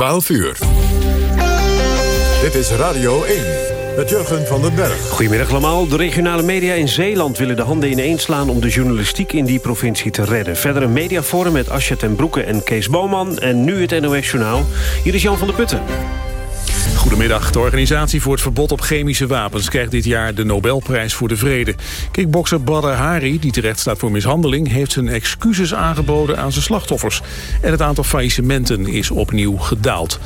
12 uur. Dit is Radio 1 met Jurgen van den Berg. Goedemiddag allemaal. De regionale media in Zeeland willen de handen ineens slaan... om de journalistiek in die provincie te redden. Verder een mediaforum met Asja ten Broeke en Kees Boman. En nu het NOS Journaal. Hier is Jan van der Putten. Goedemiddag. De organisatie voor het verbod op chemische wapens... krijgt dit jaar de Nobelprijs voor de Vrede. Kickbokser Badr Hari, die terecht staat voor mishandeling... heeft zijn excuses aangeboden aan zijn slachtoffers. En het aantal faillissementen is opnieuw gedaald.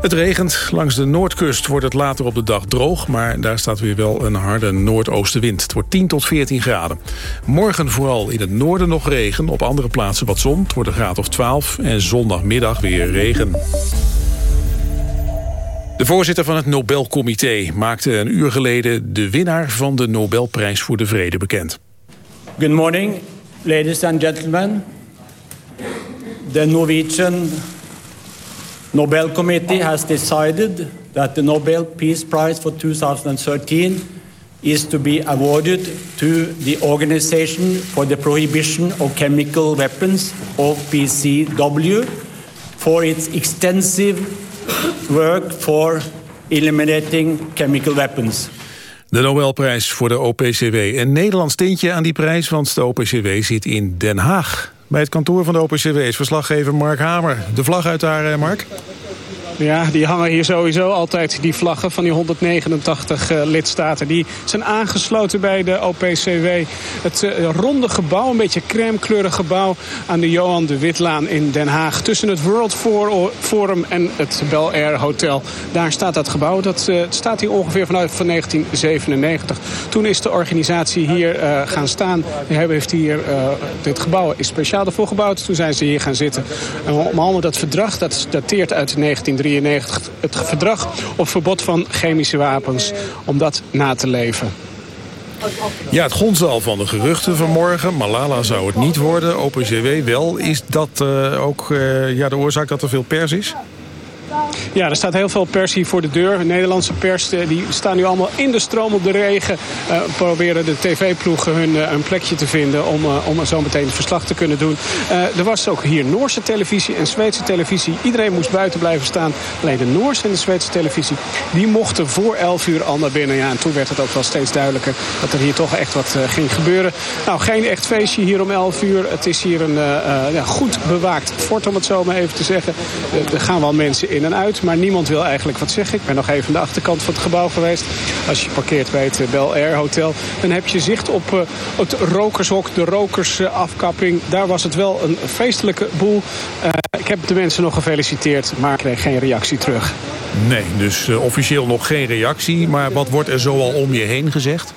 Het regent. Langs de noordkust wordt het later op de dag droog... maar daar staat weer wel een harde noordoostenwind. Het wordt 10 tot 14 graden. Morgen vooral in het noorden nog regen. Op andere plaatsen wat zon. Het wordt een graad of 12. En zondagmiddag weer regen. De voorzitter van het Nobelcomité maakte een uur geleden... de winnaar van de Nobelprijs voor de Vrede bekend. Good morning, ladies and gentlemen. The Norwegian Nobel Committee has decided that the Nobel Peace Prize for 2013 is to be awarded to the Organization for the Prohibition of Chemical Weapons, OPCW, for its extensive work for eliminating chemical weapons. De Nobelprijs voor de OPCW. Een Nederlands tintje aan die prijs, want de OPCW zit in Den Haag. Bij het kantoor van de OPCW is verslaggever Mark Hamer. De vlag uit daar, eh, Mark? Ja, die hangen hier sowieso altijd, die vlaggen van die 189 uh, lidstaten. Die zijn aangesloten bij de OPCW. Het uh, ronde gebouw, een beetje crèmekleurig gebouw... aan de Johan de Witlaan in Den Haag. Tussen het World Forum en het Bel Air Hotel. Daar staat dat gebouw. Dat uh, staat hier ongeveer vanuit van 1997. Toen is de organisatie hier gaan staan. Heeft hier, dit gebouw is speciaal ervoor gebouwd. Toen zijn ze hier gaan zitten. En om allemaal dat verdrag, dat dateert uit 1993 het verdrag op verbod van chemische wapens. Om dat na te leven. Ja, het gonsde al van de geruchten vanmorgen. Malala zou het niet worden, OPCW wel. Is dat uh, ook uh, ja, de oorzaak dat er veel pers is? Ja, er staat heel veel pers hier voor de deur. De Nederlandse pers die staan nu allemaal in de stroom op de regen. Uh, proberen de tv-ploegen hun uh, een plekje te vinden om, uh, om zo meteen het verslag te kunnen doen. er was ook hier Noorse televisie en Zweedse televisie. Iedereen moest buiten blijven staan. Alleen de Noorse en de Zweedse televisie die mochten voor 11 uur al naar binnen. Ja, en toen werd het ook wel steeds duidelijker dat er hier toch echt wat ging gebeuren. Nou, geen echt feestje hier om 11 uur. Het is hier een ja, goed bewaakt fort om het zo maar even te zeggen. er gaan wel mensen in uit maar niemand wil eigenlijk wat zeggen. Ik ben nog even aan de achterkant van het gebouw geweest. Als je parkeert bij het Bel Air Hotel, dan heb je zicht op uh, het rokershok, de rokersafkapping. Daar was het wel een feestelijke boel. Uh, ik heb de mensen nog gefeliciteerd, maar ik kreeg geen reactie terug. Nee, dus officieel nog geen reactie. Maar wat wordt er zoal om je heen gezegd?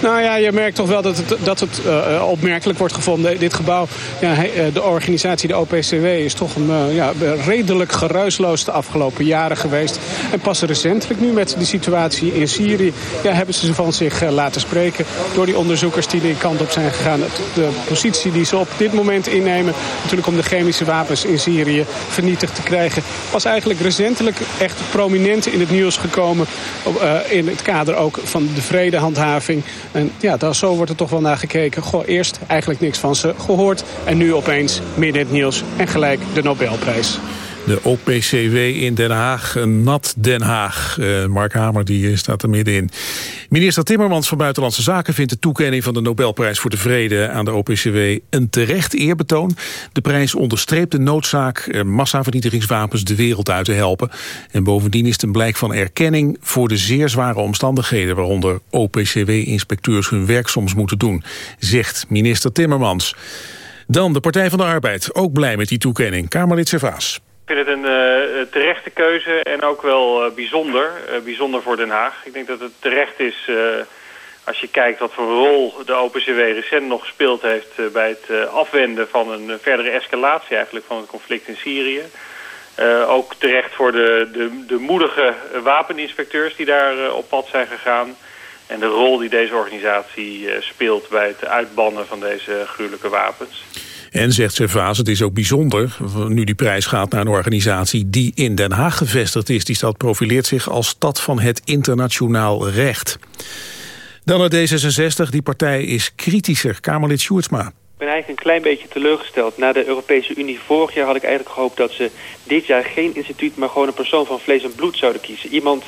Nou ja, je merkt toch wel dat het, dat het uh, opmerkelijk wordt gevonden. Dit gebouw, ja, de organisatie, de OPCW, is toch een ja, redelijk geruisloos de afgelopen jaren geweest. En pas recentelijk nu met de situatie in Syrië ja, hebben ze van zich laten spreken. Door die onderzoekers die die kant op zijn gegaan. De positie die ze op dit moment innemen, natuurlijk om de chemische wapens in Syrië vernietigd te krijgen. Was eigenlijk recentelijk echt prominent in het nieuws gekomen. in het kader ook van de vredehandhaving. En ja, daar, zo wordt er toch wel naar gekeken. Goh, eerst eigenlijk niks van ze gehoord. En nu opeens midden in het nieuws en gelijk de Nobelprijs. De OPCW in Den Haag, nat Den Haag. Uh, Mark Hamer die staat er middenin. Minister Timmermans van Buitenlandse Zaken vindt de toekenning van de Nobelprijs voor de Vrede aan de OPCW een terecht eerbetoon. De prijs onderstreept de noodzaak uh, massavernietigingswapens de wereld uit te helpen. En bovendien is het een blijk van erkenning voor de zeer zware omstandigheden waaronder OPCW-inspecteurs hun werk soms moeten doen, zegt minister Timmermans. Dan de Partij van de Arbeid, ook blij met die toekenning. Kamerlid Servaas. Vind het een uh, terechte keuze en ook wel uh, bijzonder. Uh, bijzonder voor Den Haag. Ik denk dat het terecht is als je kijkt wat voor rol de OPCW recent nog gespeeld heeft... bij het afwenden van een verdere escalatie eigenlijk van het conflict in Syrië. ook terecht voor de, de, de moedige wapeninspecteurs die daar op pad zijn gegaan. En de rol die deze organisatie speelt bij het uitbannen van deze gruwelijke wapens. En zegt Servaas, het is ook bijzonder, nu die prijs gaat naar een organisatie die in Den Haag gevestigd is. Die stad profileert zich als stad van het internationaal recht. Dan naar D66, die partij is kritischer. Kamerlid Sjoerdsma. Ik ben eigenlijk een klein beetje teleurgesteld. Na de Europese Unie vorig jaar had ik eigenlijk gehoopt dat ze dit jaar geen instituut, maar gewoon een persoon van vlees en bloed zouden kiezen. Iemand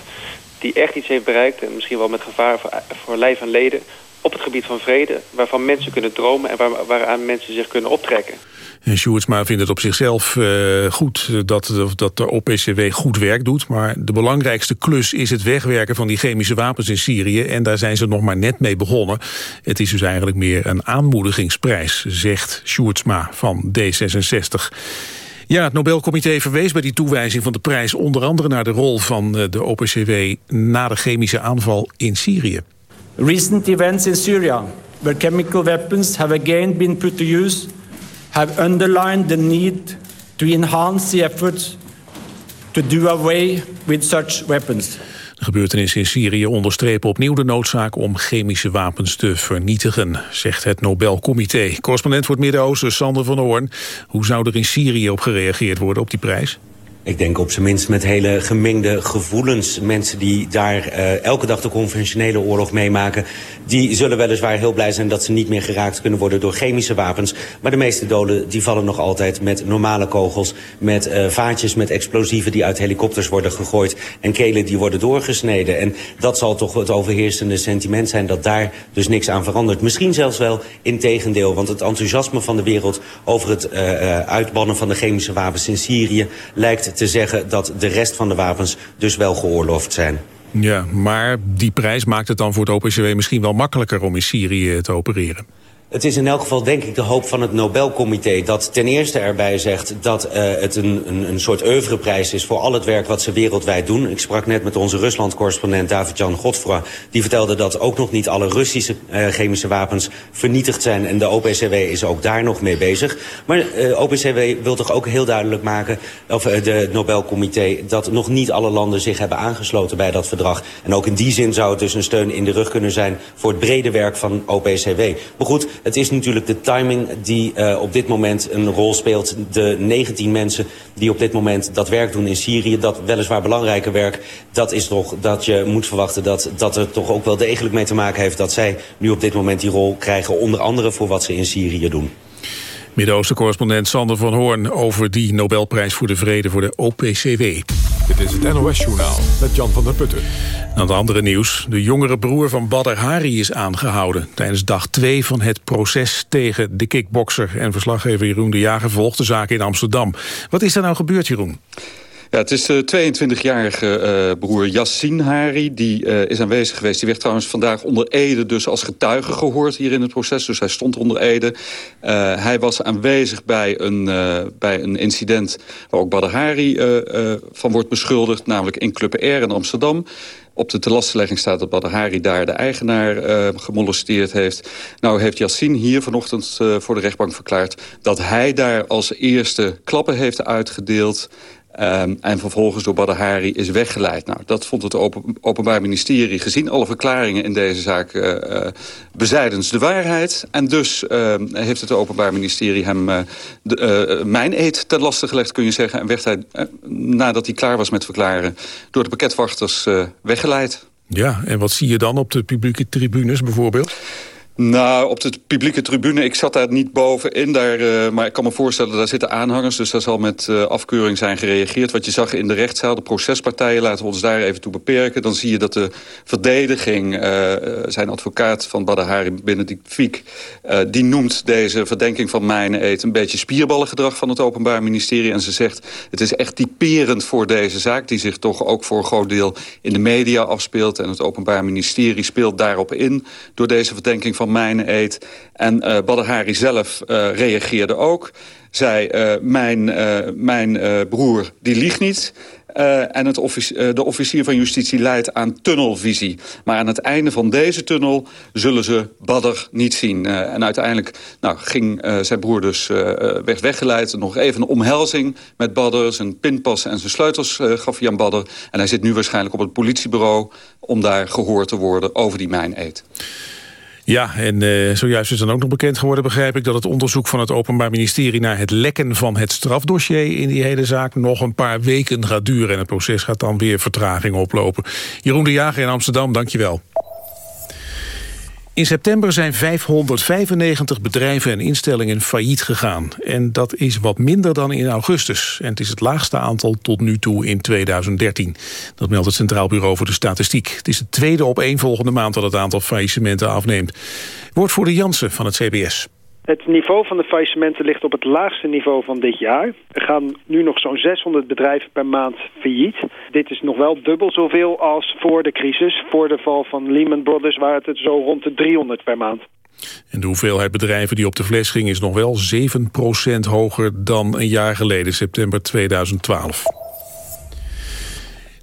die echt iets heeft bereikt en misschien wel met gevaar voor, voor lijf en leden op het gebied van vrede, waarvan mensen kunnen dromen en waar, waaraan mensen zich kunnen optrekken. En Sjoerdsma vindt het op zichzelf uh, goed dat, dat de OPCW goed werk doet. Maar de belangrijkste klus is het wegwerken van die chemische wapens in Syrië. En daar zijn ze nog maar net mee begonnen. Het is dus eigenlijk meer een aanmoedigingsprijs, zegt Sjoerdsma van D66. Ja, het Nobelcomité verwees bij die toewijzing van de prijs... onder andere naar de rol van eh, de OPCW na de chemische aanval in Syrië. Recent events in Syria, where chemical weapons have again been put to use have underlined the need to enhance the efforts to do away with such weapons. De gebeurtenissen in Syrië onderstrepen opnieuw de noodzaak om chemische wapens te vernietigen, zegt het Nobelcomité. Correspondent voor het Midden-Oosten, Sander van Hoorn. Hoe zou er in Syrië op gereageerd worden op die prijs? Ik denk op zijn minst met hele gemengde gevoelens. Mensen die daar uh, elke dag de conventionele oorlog meemaken... die zullen weliswaar heel blij zijn dat ze niet meer geraakt kunnen worden door chemische wapens. Maar de meeste doden die vallen nog altijd met normale kogels... met uh, vaatjes met explosieven die uit helikopters worden gegooid... en kelen die worden doorgesneden. En dat zal toch het overheersende sentiment zijn dat daar dus niks aan verandert. Misschien zelfs wel in tegendeel, want het enthousiasme van de wereld... over het uh, uitbannen van de chemische wapens in Syrië lijkt te zeggen dat de rest van de wapens dus wel geoorloofd zijn. Ja, maar die prijs maakt het dan voor het OPCW misschien wel makkelijker om in Syrië te opereren. Het is in elk geval denk ik de hoop van het Nobelcomité... dat ten eerste erbij zegt dat uh, het een, een, een soort oeuvreprijs is... voor al het werk wat ze wereldwijd doen. Ik sprak net met onze Rusland-correspondent David-Jan Godfra. Die vertelde dat ook nog niet alle Russische uh, chemische wapens vernietigd zijn. En de OPCW is ook daar nog mee bezig. Maar uh, OPCW wil toch ook heel duidelijk maken... of de Nobelcomité dat nog niet alle landen zich hebben aangesloten bij dat verdrag. En ook in die zin zou het dus een steun in de rug kunnen zijn... voor het brede werk van OPCW. Maar goed... Het is natuurlijk de timing die uh, op dit moment een rol speelt. De 19 mensen die op dit moment dat werk doen in Syrië... dat weliswaar belangrijke werk, dat is toch dat je moet verwachten... dat dat er toch ook wel degelijk mee te maken heeft... dat zij nu op dit moment die rol krijgen... onder andere voor wat ze in Syrië doen. Midden-Oosten-correspondent Sander van Hoorn over die Nobelprijs voor de Vrede voor de OPCW. Dit is het NOS-journaal met Jan van der Putten. Aan het andere nieuws. De jongere broer van Badr Hari is aangehouden... tijdens dag 2 van het proces tegen de kickbokser. En verslaggever Jeroen de Jager volgt de zaak in Amsterdam. Wat is er nou gebeurd, Jeroen? Ja, het is de 22-jarige uh, broer Yassin Hari. Die uh, is aanwezig geweest. Die werd trouwens vandaag onder Ede dus als getuige gehoord hier in het proces. Dus hij stond onder Ede. Hij was aanwezig bij een, bij een incident waar ook Badr Hari van wordt beschuldigd. Namelijk in Club R in Amsterdam. Op de telastlegging staat dat Badr Hari daar de eigenaar uh, gemolesteerd heeft. Nou heeft Yassine hier vanochtend voor de rechtbank verklaard... dat hij daar als eerste klappen heeft uitgedeeld... Um, en vervolgens door Badr Hari is weggeleid. Nou, dat vond het open, Openbaar Ministerie, gezien alle verklaringen in deze zaak, uh, uh, bezijdens de waarheid. En dus uh, heeft het Openbaar Ministerie hem de, mijn eet ten laste gelegd, kun je zeggen. En werd hij, nadat hij klaar was met verklaren, door de pakketwachters weggeleid. Ja, en wat zie je dan op de publieke tribunes bijvoorbeeld? Nou, op de publieke tribune, ik zat daar niet bovenin, daar, uh, maar ik kan me voorstellen, daar zitten aanhangers, dus daar zal met uh, afkeuring zijn gereageerd. Wat je zag in de rechtszaal, de procespartijen, laten we ons daar even toe beperken. Dan zie je dat de verdediging, uh, zijn advocaat van Badahari, Benedict Fiek, die noemt deze verdenking van mijn eet een beetje spierballengedrag van het Openbaar Ministerie. En ze zegt, het is echt typerend voor deze zaak, die zich toch ook voor een groot deel in de media afspeelt. En het Openbaar Ministerie speelt daarop in door deze verdenking van mijn eet. En uh, zelf uh, reageerde ook. Zei, uh, mijn, mijn broer die liegt niet. En het de officier van justitie leidt aan tunnelvisie. Maar aan het einde van deze tunnel zullen ze Badr niet zien. En uiteindelijk nou, ging zijn broer dus werd weggeleid. Nog even een omhelzing met Badr. Zijn pinpas en zijn sleutels gaf hij aan Badr. En hij zit nu waarschijnlijk op het politiebureau... om daar gehoord te worden over die mijn-eet. Ja, en uh, zojuist is dan ook nog bekend geworden, begrijp ik... dat het onderzoek van het Openbaar Ministerie naar het lekken van het strafdossier... in die hele zaak nog een paar weken gaat duren. En het proces gaat dan weer vertraging oplopen. Jeroen de Jager in Amsterdam, dankjewel. In september zijn 595 bedrijven en instellingen failliet gegaan. En dat is wat minder dan in augustus. En het is het laagste aantal tot nu toe in 2013. Dat meldt het Centraal Bureau voor de Statistiek. Het is de tweede op één volgende maand dat het aantal faillissementen afneemt. de Jansen van het CBS. Het niveau van de faillissementen ligt op het laagste niveau van dit jaar. Er gaan nu nog zo'n 600 bedrijven per maand failliet. Dit is nog wel dubbel zoveel als voor de crisis. Voor de val van Lehman Brothers waren het zo rond de 300 per maand. En de hoeveelheid bedrijven die op de fles ging is nog wel 7% hoger dan een jaar geleden, september 2012.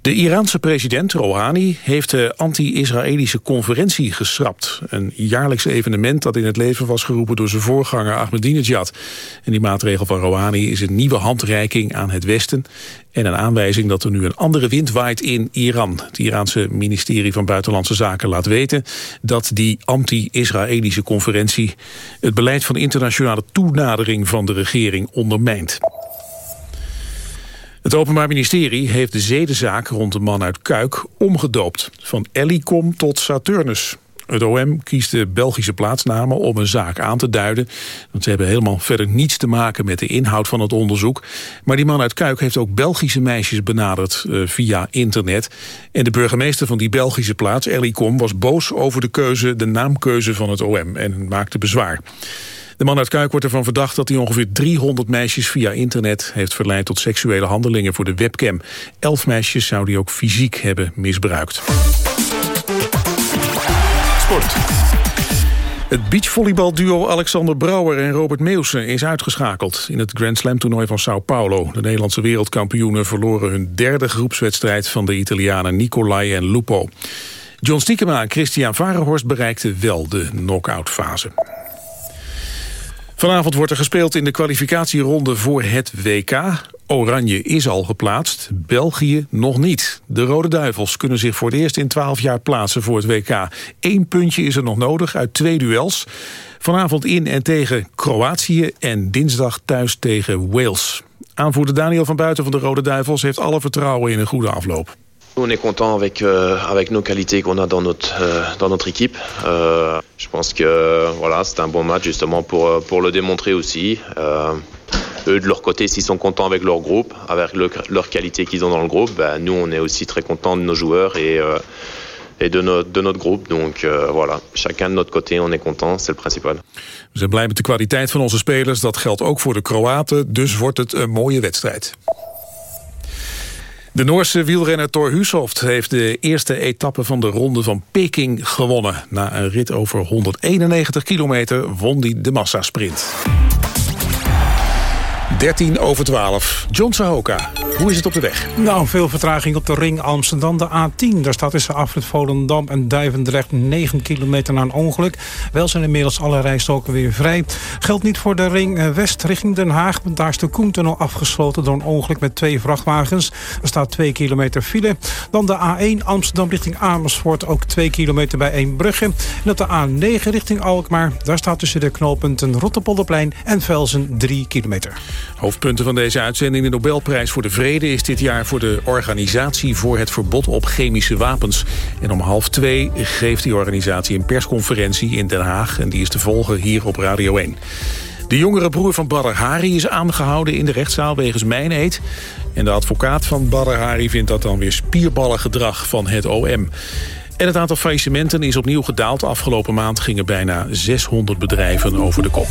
De Iraanse president Rouhani heeft de anti-Israëlische conferentie geschrapt. Een jaarlijks evenement dat in het leven was geroepen door zijn voorganger Ahmadinejad. En die maatregel van Rouhani is een nieuwe handreiking aan het Westen... en een aanwijzing dat er nu een andere wind waait in Iran. Het Iraanse ministerie van Buitenlandse Zaken laat weten... dat die anti-Israëlische conferentie het beleid van internationale toenadering van de regering ondermijnt. Het Openbaar Ministerie heeft de zedenzaak rond de man uit Kuik omgedoopt. Van Ellicom tot Saturnus. Het OM kiest de Belgische plaatsnamen om een zaak aan te duiden. Want ze hebben helemaal verder niets te maken met de inhoud van het onderzoek. Maar die man uit Kuik heeft ook Belgische meisjes benaderd uh, via internet. En de burgemeester van die Belgische plaats, Ellicom, was boos over de keuze, de naamkeuze van het OM en maakte bezwaar. De man uit Kuik wordt ervan verdacht dat hij ongeveer 300 meisjes via internet heeft verleid tot seksuele handelingen voor de webcam. Elf meisjes zou hij ook fysiek hebben misbruikt. Sport. Het beachvolleybalduo Alexander Brouwer en Robert Meeuwsen is uitgeschakeld in het Grand Slam toernooi van Sao Paulo. De Nederlandse wereldkampioenen verloren hun derde groepswedstrijd van de Italianen Nicolai en Lupo. John Stiekema en Christian Varenhorst bereikten wel de knock-outfase. Vanavond wordt er gespeeld in de kwalificatieronde voor het WK. Oranje is al geplaatst, België nog niet. De Rode Duivels kunnen zich voor het eerst in 12 jaar plaatsen voor het WK. Eén puntje is er nog nodig uit twee duels. Vanavond in en tegen Kroatië en dinsdag thuis tegen Wales. Aanvoerder Daniel van Buiten van de Rode Duivels heeft alle vertrouwen in een goede afloop. On est content avec euh, avec nos qualités qu'on a dans notre euh, équipe. Euh, je pense que voilà, c'est un bon match justement pour le démontrer aussi. Eux de leur côté, s'ils sont contents avec leur groupe, avec le, leur qualité qu'ils ont dans le groupe, ben, nous on est aussi très contents de nos joueurs et de notre, de notre groupe. Donc voilà, chacun de notre côté, on est content, c'est le principal. We zijn blij met de kwaliteit van onze spelers. Dat geldt ook voor de Kroaten. Dus wordt het een mooie wedstrijd. De Noorse wielrenner Thor Hushoft heeft de eerste etappe van de ronde van Peking gewonnen. Na een rit over 191 kilometer won hij de massasprint. 13 over 12. John Sahoka, hoe is het op de weg? Nou, veel vertraging op de ring Amsterdam, de A10. Daar staat tussen Afrit Volendam en Duivendrecht 9 kilometer na een ongeluk. Wel zijn inmiddels alle rijstoken weer vrij. Geldt niet voor de ring eh, West richting Den Haag. Want daar is de Koentunnel afgesloten door een ongeluk met twee vrachtwagens. Er staat 2 kilometer file. Dan de A1 Amsterdam richting Amersfoort, ook 2 kilometer bij Eembrugge. En op de A9 richting Alkmaar, daar staat tussen de knooppunten Rotterpolderplein en Velzen 3 kilometer. Hoofdpunten van deze uitzending. De Nobelprijs voor de Vrede is dit jaar voor de Organisatie voor het Verbod op Chemische Wapens. En om half twee geeft die organisatie een persconferentie in Den Haag. En die is te volgen hier op Radio 1. De jongere broer van Badr Hari is aangehouden in de rechtszaal wegens mijneed. En de advocaat van Badr Hari vindt dat dan weer spierballengedrag van het OM. En het aantal faillissementen is opnieuw gedaald. Afgelopen maand gingen bijna 600 bedrijven over de kop.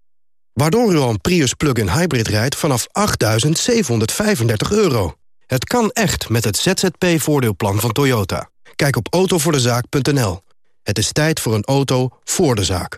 Waardoor u al een Prius plug-in hybrid rijdt vanaf 8.735 euro. Het kan echt met het ZZP-voordeelplan van Toyota. Kijk op autovoordezaak.nl. Het is tijd voor een auto voor de zaak.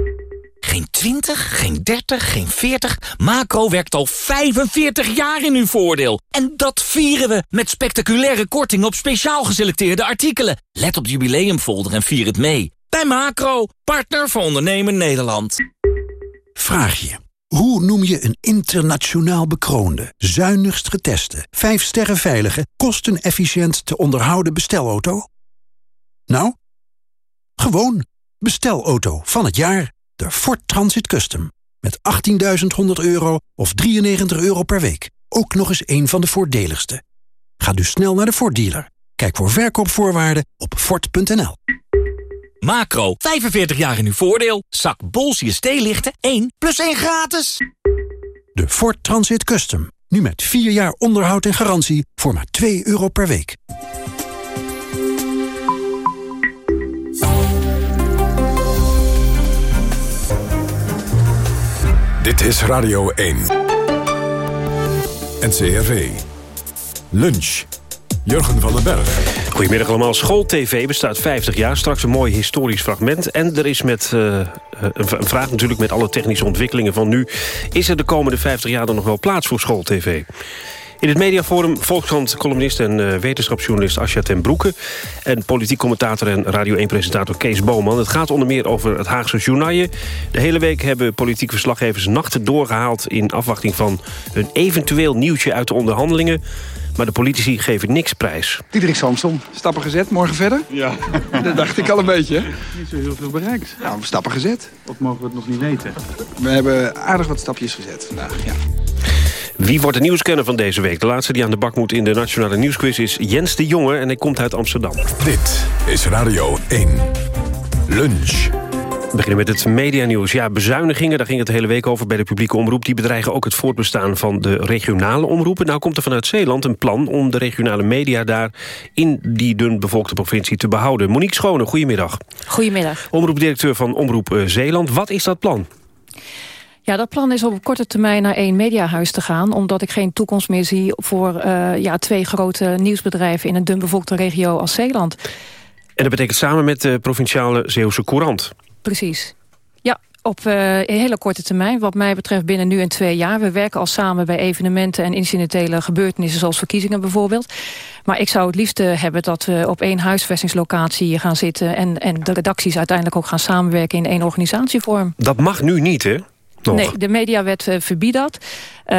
Geen 20, geen 30, geen 40. Macro werkt al 45 jaar in uw voordeel. En dat vieren we met spectaculaire korting op speciaal geselecteerde artikelen. Let op de jubileumfolder en vier het mee. Bij Macro, partner voor ondernemen Nederland. Vraag je. Hoe noem je een internationaal bekroonde, zuinigst geteste, 5 sterren veilige, kostenefficiënt te onderhouden bestelauto? Nou? Gewoon bestelauto van het jaar. De Ford Transit Custom. Met 18.100 euro of 93 euro per week. Ook nog eens een van de voordeligste. Ga dus snel naar de Ford dealer. Kijk voor verkoopvoorwaarden op Ford.nl. Macro, 45 jaar in uw voordeel. Zak Bols IST-lichten, 1 plus 1 gratis. De Ford Transit Custom. Nu met 4 jaar onderhoud en garantie voor maar 2 euro per week. Dit is Radio 1. NCRV. Lunch. Jurgen van den Berg. Goedemiddag allemaal. School-TV bestaat 50 jaar. Straks een mooi historisch fragment. En er is met uh, een vraag natuurlijk met alle technische ontwikkelingen van nu. Is er de komende 50 jaar dan nog wel plaats voor School-TV? In het mediaforum Volkskrant-columnist en uh, wetenschapsjournalist Asja ten Broeke... en politiek commentator en Radio 1-presentator Kees Boman. Het gaat onder meer over het Haagse journaille. De hele week hebben politieke verslaggevers nachten doorgehaald... in afwachting van een eventueel nieuwtje uit de onderhandelingen. Maar de politici geven niks prijs. Diederik Samson, stappen gezet, morgen verder? Ja. Dat dacht ik al een beetje. Niet zo heel veel bereikt. Nou, stappen gezet. Of mogen we het nog niet weten? We hebben aardig wat stapjes gezet vandaag, ja. Wie wordt de nieuwskenner van deze week? De laatste die aan de bak moet in de Nationale Nieuwsquiz is Jens de Jonge... en hij komt uit Amsterdam. Dit is Radio 1. Lunch. We beginnen met het medianieuws. Ja, bezuinigingen, daar ging het de hele week over bij de publieke omroep. Die bedreigen ook het voortbestaan van de regionale omroepen. Nou komt er vanuit Zeeland een plan om de regionale media daar... in die dun bevolkte provincie te behouden. Monique Schone, goedemiddag. Goedemiddag. Omroepdirecteur van Omroep eh, Zeeland. Wat is dat plan? Ja, dat plan is op korte termijn naar één mediahuis te gaan... omdat ik geen toekomst meer zie voor uh, ja, twee grote nieuwsbedrijven... in een dunbevolkte regio als Zeeland. En dat betekent samen met de provinciale Zeeuwse Courant? Precies. Ja, op uh, een hele korte termijn. Wat mij betreft binnen nu en twee jaar. We werken al samen bij evenementen en incidentele gebeurtenissen... zoals verkiezingen bijvoorbeeld. Maar ik zou het liefst hebben dat we op één huisvestingslocatie gaan zitten... En, en de redacties uiteindelijk ook gaan samenwerken in één organisatievorm. Dat mag nu niet, hè? Nee, de mediawet uh, verbiedt dat. Uh,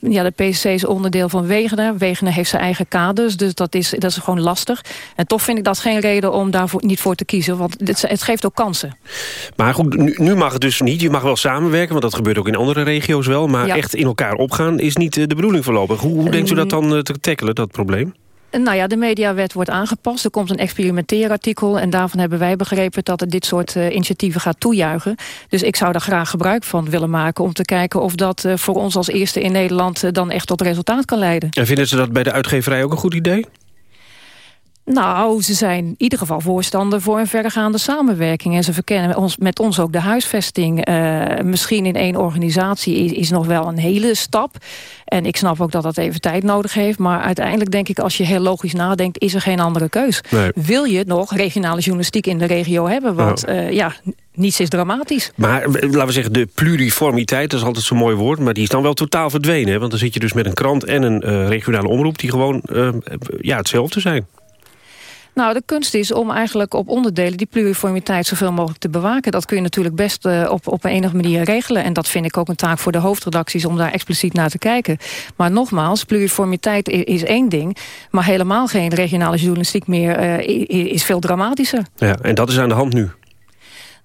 ja, de PCC is onderdeel van Wegener. Wegener heeft zijn eigen kaders, dus dat is, dat is gewoon lastig. En toch vind ik dat geen reden om daar niet voor te kiezen. Want het, het geeft ook kansen. Maar goed, nu, nu, mag het dus niet. Je mag wel samenwerken, want dat gebeurt ook in andere regio's wel. Maar ja. echt in elkaar opgaan is niet uh, de bedoeling voorlopig. Hoe, hoe denkt u dat dan te tackelen, dat probleem? Nou ja, de mediawet wordt aangepast. Er komt een experimenteerartikel. En daarvan hebben wij begrepen dat het dit soort uh, initiatieven gaat toejuichen. Dus ik zou daar graag gebruik van willen maken... om te kijken of dat uh, voor ons als eerste in Nederland... Dan echt tot resultaat kan leiden. En vinden ze dat bij de uitgeverij ook een goed idee? Nou, ze zijn in ieder geval voorstander voor een verregaande samenwerking. En ze verkennen ons, met ons ook de huisvesting. Uh, misschien in één organisatie is, is, nog wel een hele stap. En ik snap ook dat dat even tijd nodig heeft. Maar uiteindelijk denk ik, als je heel logisch nadenkt... is er geen andere keus. Nee. Wil je nog regionale journalistiek in de regio hebben? Want ja, uh, ja niets is dramatisch. Maar laten we zeggen, de pluriformiteit, dat is altijd zo'n mooi woord... maar die is dan wel totaal verdwenen. Hè? Want dan zit je dus met een krant en een uh, regionale omroep... die gewoon ja, hetzelfde zijn. Nou, de kunst is om eigenlijk op onderdelen die pluriformiteit zoveel mogelijk te bewaken. Dat kun je natuurlijk best uh, op, op een enige manier regelen. En dat vind ik ook een taak voor de hoofdredacties om daar expliciet naar te kijken. Maar nogmaals, pluriformiteit is, één ding. Maar helemaal geen regionale journalistiek meer uh, is veel dramatischer. Ja, en dat is aan de hand nu.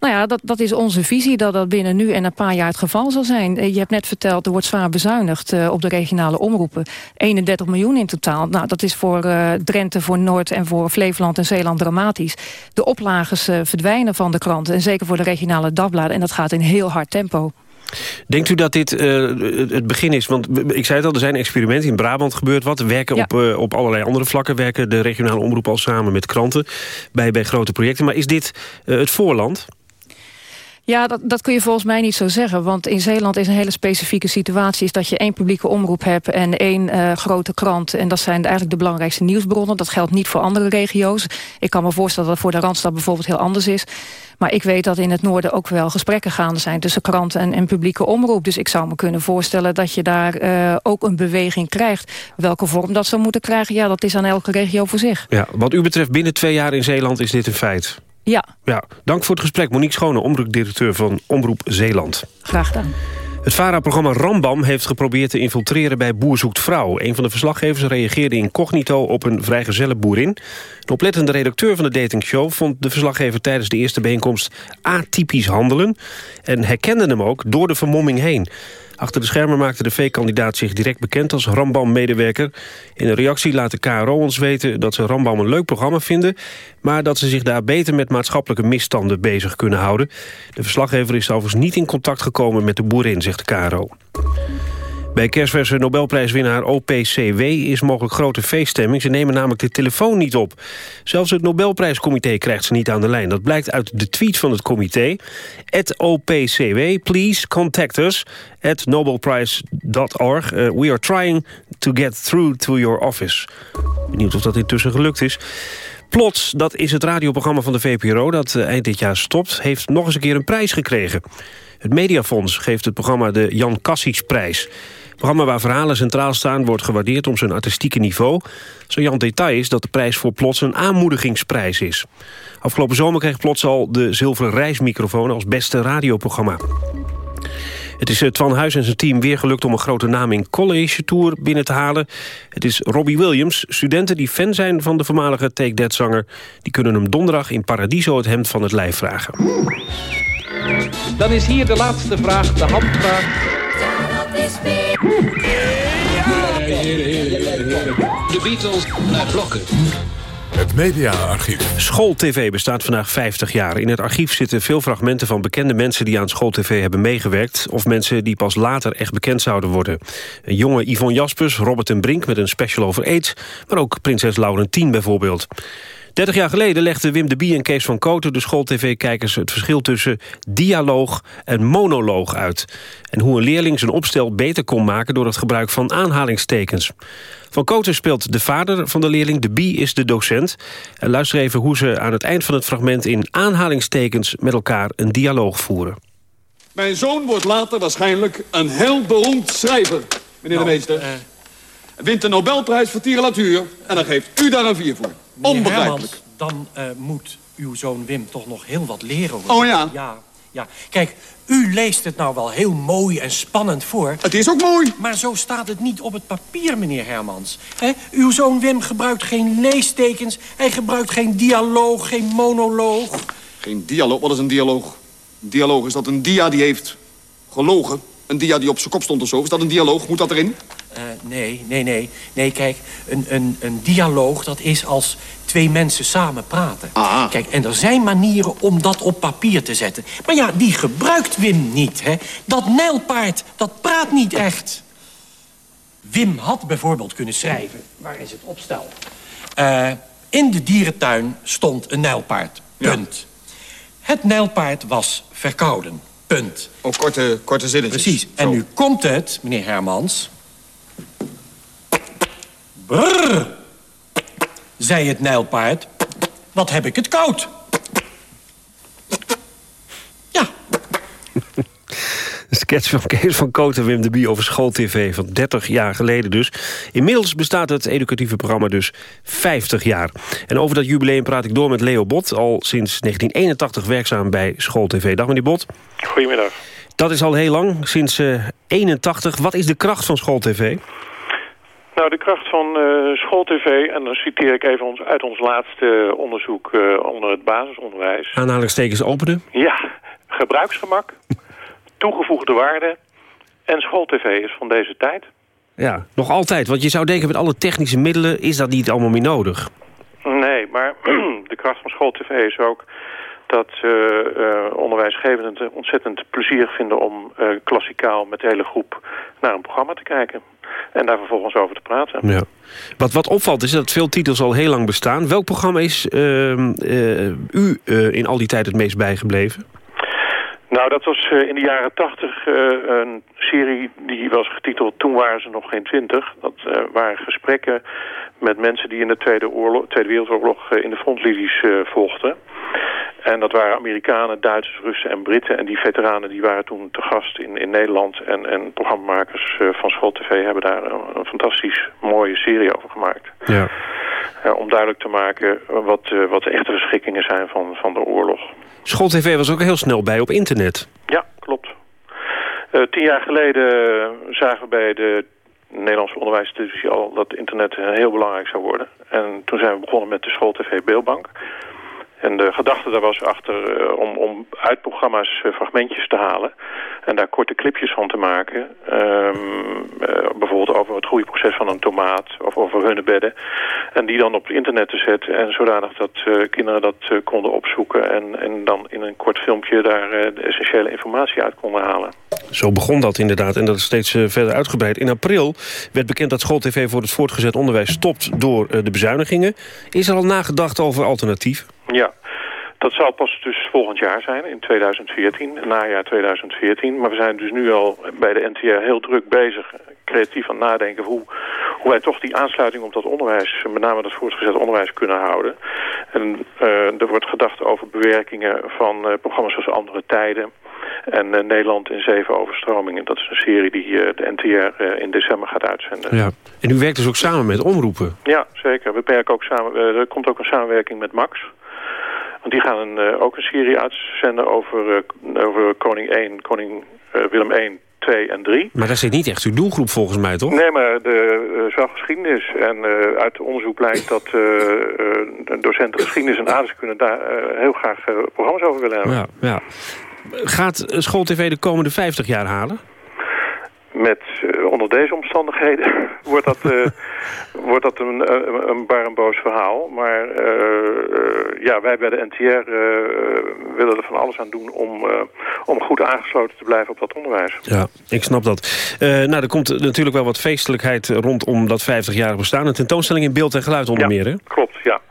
Nou ja, dat, dat is onze visie dat dat binnen nu en een paar jaar het geval zal zijn. Je hebt net verteld, er wordt zwaar bezuinigd uh, op de regionale omroepen. 31 miljoen in totaal. Nou, dat is voor uh, Drenthe, voor Noord en voor Flevoland en Zeeland dramatisch. De oplages uh, verdwijnen van de kranten en zeker voor de regionale dagbladen. En dat gaat in heel hard tempo. Denkt u dat dit uh, het begin is? Want ik zei het al, er zijn experimenten. In Brabant gebeurt wat. Werken ja. op, uh, op allerlei andere vlakken. Werken de regionale omroep al samen met kranten. Bij, bij grote projecten. Maar is dit uh, het voorland? Ja, dat, dat kun je volgens mij niet zo zeggen. Want in Zeeland is een hele specifieke situatie... is dat je één publieke omroep hebt en één uh, grote krant. En dat zijn eigenlijk de belangrijkste nieuwsbronnen. Dat geldt niet voor andere regio's. Ik kan me voorstellen dat voor de Randstad bijvoorbeeld heel anders is. Maar ik weet dat in het noorden ook wel gesprekken gaande zijn... tussen kranten en, en publieke omroep. Dus ik zou me kunnen voorstellen dat je daar uh, ook een beweging krijgt. Welke vorm dat zou moeten krijgen, ja, dat is aan elke regio voor zich. Ja, wat u betreft binnen twee jaar in Zeeland is dit een feit. Ja. ja. Dank voor het gesprek. Monique Schone, omroepdirecteur van Omroep Zeeland. Graag gedaan. Het VARA-programma Rambam heeft geprobeerd te infiltreren bij Boer Zoekt Vrouw. Een van de verslaggevers reageerde incognito op een vrijgezelle boerin. Een oplettende redacteur van de datingshow vond de verslaggever tijdens de eerste bijeenkomst atypisch handelen... en herkende hem ook door de vermomming heen. Achter de schermen maakte de V-kandidaat zich direct bekend als Rambam-medewerker. In een reactie laat de KRO ons weten dat ze Rambam een leuk programma vinden... maar dat ze zich daar beter met maatschappelijke misstanden bezig kunnen houden. De verslaggever is overigens niet in contact gekomen met de boerin, zegt de KRO. Bij kerstverse Nobelprijswinnaar OPCW is mogelijk grote feeststemming. Ze nemen namelijk de telefoon niet op. Zelfs het Nobelprijscomité krijgt ze niet aan de lijn. Dat blijkt uit de tweet van het comité. OPCW, please contact us at nobelprize.org. Uh, we are trying to get through to your office. Benieuwd of dat intussen gelukt is. Plots, dat is het radioprogramma van de VPRO dat uh, eind dit jaar stopt... heeft nog eens een keer een prijs gekregen. Het Mediafonds geeft het programma de Jan Cassius-prijs. Het programma waar verhalen centraal staan wordt gewaardeerd om zijn artistieke niveau. Zo Jan detail is dat de prijs voor Plots een aanmoedigingsprijs is. Afgelopen zomer kreeg Plots al de zilveren reismicrofoon als beste radioprogramma. Het is Twan Huis en zijn team weer gelukt om een grote naam in College Tour binnen te halen. Het is Robbie Williams. Studenten die fan zijn van de voormalige Take That-zanger... die kunnen hem donderdag in Paradiso het hemd van het lijf vragen. Dan is hier de laatste vraag, de handvraag. De Beatles naar blokken. Het mediaarchief. School-TV bestaat vandaag 50 jaar. In het archief zitten veel fragmenten van bekende mensen... die aan School-TV hebben meegewerkt... of mensen die pas later echt bekend zouden worden. Een jonge Yvonne Jaspers, Robert en Brink met een special over aids... maar ook prinses Laurentien bijvoorbeeld. 30 jaar geleden legden Wim de Bie en Kees van Koten... de school-tv-kijkers het verschil tussen dialoog en monoloog uit. En hoe een leerling zijn opstel beter kon maken... door het gebruik van aanhalingstekens. Van Koten speelt de vader van de leerling, de Bie is de docent. En luister even hoe ze aan het eind van het fragment... in aanhalingstekens met elkaar een dialoog voeren. Mijn zoon wordt later waarschijnlijk een heel beroemd schrijver, meneer nou, de meester. Uh... Wint de Nobelprijs voor titulatuur en dan geeft u daar een vier voor. Onbegrijpelijk. dan uh, moet uw zoon Wim toch nog heel wat leren. Hoor. Oh ja? Ja, ja. Kijk, u leest het nou wel heel mooi en spannend voor. Het is ook mooi. Maar zo staat het niet op het papier, meneer Hermans. He? Uw zoon Wim gebruikt geen leestekens. Hij gebruikt geen dialoog, geen monoloog. Geen dialoog? Wat is een dialoog? Een dialoog is dat een dia die heeft gelogen. Een dia die op zijn kop stond of zo. Is dat een dialoog? Moet dat erin? Uh, nee, nee, nee. Nee, kijk, een, een, een dialoog, dat is als twee mensen samen praten. Ah. Kijk, en er zijn manieren om dat op papier te zetten. Maar ja, die gebruikt Wim niet, hè. Dat nijlpaard, dat praat niet echt. Wim had bijvoorbeeld kunnen schrijven... Waar is het opstel? Uh, in de dierentuin stond een nijlpaard. Punt. Ja. Het nijlpaard was verkouden. Punt. Ook korte, korte zinnetjes. Precies. Zo. En nu komt het, meneer Hermans... Brrr, zei het nijlpaard. Wat heb ik het koud. Ja. Een sketch van Kees van Koot en Wim de Bie over schooltv van 30 jaar geleden dus. Inmiddels bestaat het educatieve programma dus 50 jaar. En over dat jubileum praat ik door met Leo Bot, al sinds 1981 werkzaam bij schooltv. Dag meneer Bot. Goedemiddag. Dat is al heel lang, sinds uh, 81. Wat is de kracht van schooltv? Nou, de kracht van uh, schooltv, en dan citeer ik even ons, uit ons laatste onderzoek uh, onder het basisonderwijs. Aanhalingstekens openen? Ja, gebruiksgemak, toegevoegde waarde en schooltv is van deze tijd. Ja, nog altijd, want je zou denken met alle technische middelen is dat niet allemaal meer nodig. Nee, maar de kracht van schooltv is ook dat uh, onderwijsgevenden het ontzettend plezierig vinden om uh, klassikaal met de hele groep naar een programma te kijken. En daar vervolgens over te praten. Ja. Wat, wat opvalt is dat veel titels al heel lang bestaan. Welk programma is ehm, u in al die tijd het meest bijgebleven? Nou, dat was in de jaren tachtig een serie die was getiteld Toen waren ze nog geen twintig. Dat waren gesprekken met mensen die in de Tweede, oorlog, Tweede Wereldoorlog in de frontlinies volgden. En dat waren Amerikanen, Duitsers, Russen en Britten. En die veteranen die waren toen te gast in, in Nederland. En, en programmamakers van School TV hebben daar een, een, fantastisch mooie serie over gemaakt. Ja. Om duidelijk te maken wat, wat de echte verschikkingen zijn van, van de oorlog. School TV was ook heel snel bij op internet. Ja, klopt. tien jaar geleden zagen we bij de Nederlandse onderwijstelevisie al dat internet heel belangrijk zou worden. En toen zijn we begonnen met de School TV Beeldbank. En de gedachte daar was achter uh, om, om uit programma's uh, fragmentjes te halen en daar korte clipjes van te maken. Um, bijvoorbeeld over het groeiproces van een tomaat of over hunnebedden. En die dan op het internet te zetten en zodanig dat kinderen dat konden opzoeken en, en dan in een kort filmpje daar de essentiële informatie uit konden halen. Zo begon dat inderdaad en dat is steeds verder uitgebreid. In april werd bekend dat SchoolTV voor het voortgezet onderwijs stopt door de bezuinigingen. Is er al nagedacht over alternatieven? Ja, dat zal pas dus volgend jaar zijn, in 2014, najaar 2014. Maar we zijn dus nu al bij de NTR heel druk bezig, creatief aan nadenken... hoe, hoe wij toch die aansluiting op dat onderwijs, met name dat voortgezet onderwijs, kunnen houden. En uh, er wordt gedacht over bewerkingen van programma's zoals Andere Tijden... En uh, Nederland in zeven overstromingen. Dat is een serie die uh, de NTR uh, in december gaat uitzenden. Ja. En u werkt dus ook samen met omroepen? Ja, zeker. We werken ook samen, er komt ook een samenwerking met Max. Want die gaan een, ook een serie uitzenden over, over koning 1, koning Willem 1, 2 en 3. Maar dat zit niet echt uw doelgroep volgens mij, toch? Nee, maar de uh, geschiedenis. En uh, uit onderzoek blijkt dat uh, docenten geschiedenis en aardrijkskunde daar heel graag programma's over willen hebben. Ja, ja. Gaat SchoolTV de komende 50 jaar halen? Met, uh, onder deze omstandigheden wordt dat, uh, wordt dat een, een, een bar en boos verhaal. Maar uh, ja, wij bij de NTR willen er van alles aan doen om, om goed aangesloten te blijven op dat onderwijs. Ja, ik snap dat. nou, er komt natuurlijk wel wat feestelijkheid rondom dat 50-jarig bestaan. Een tentoonstelling in beeld en geluid onder ja, meer, hè? klopt, ja.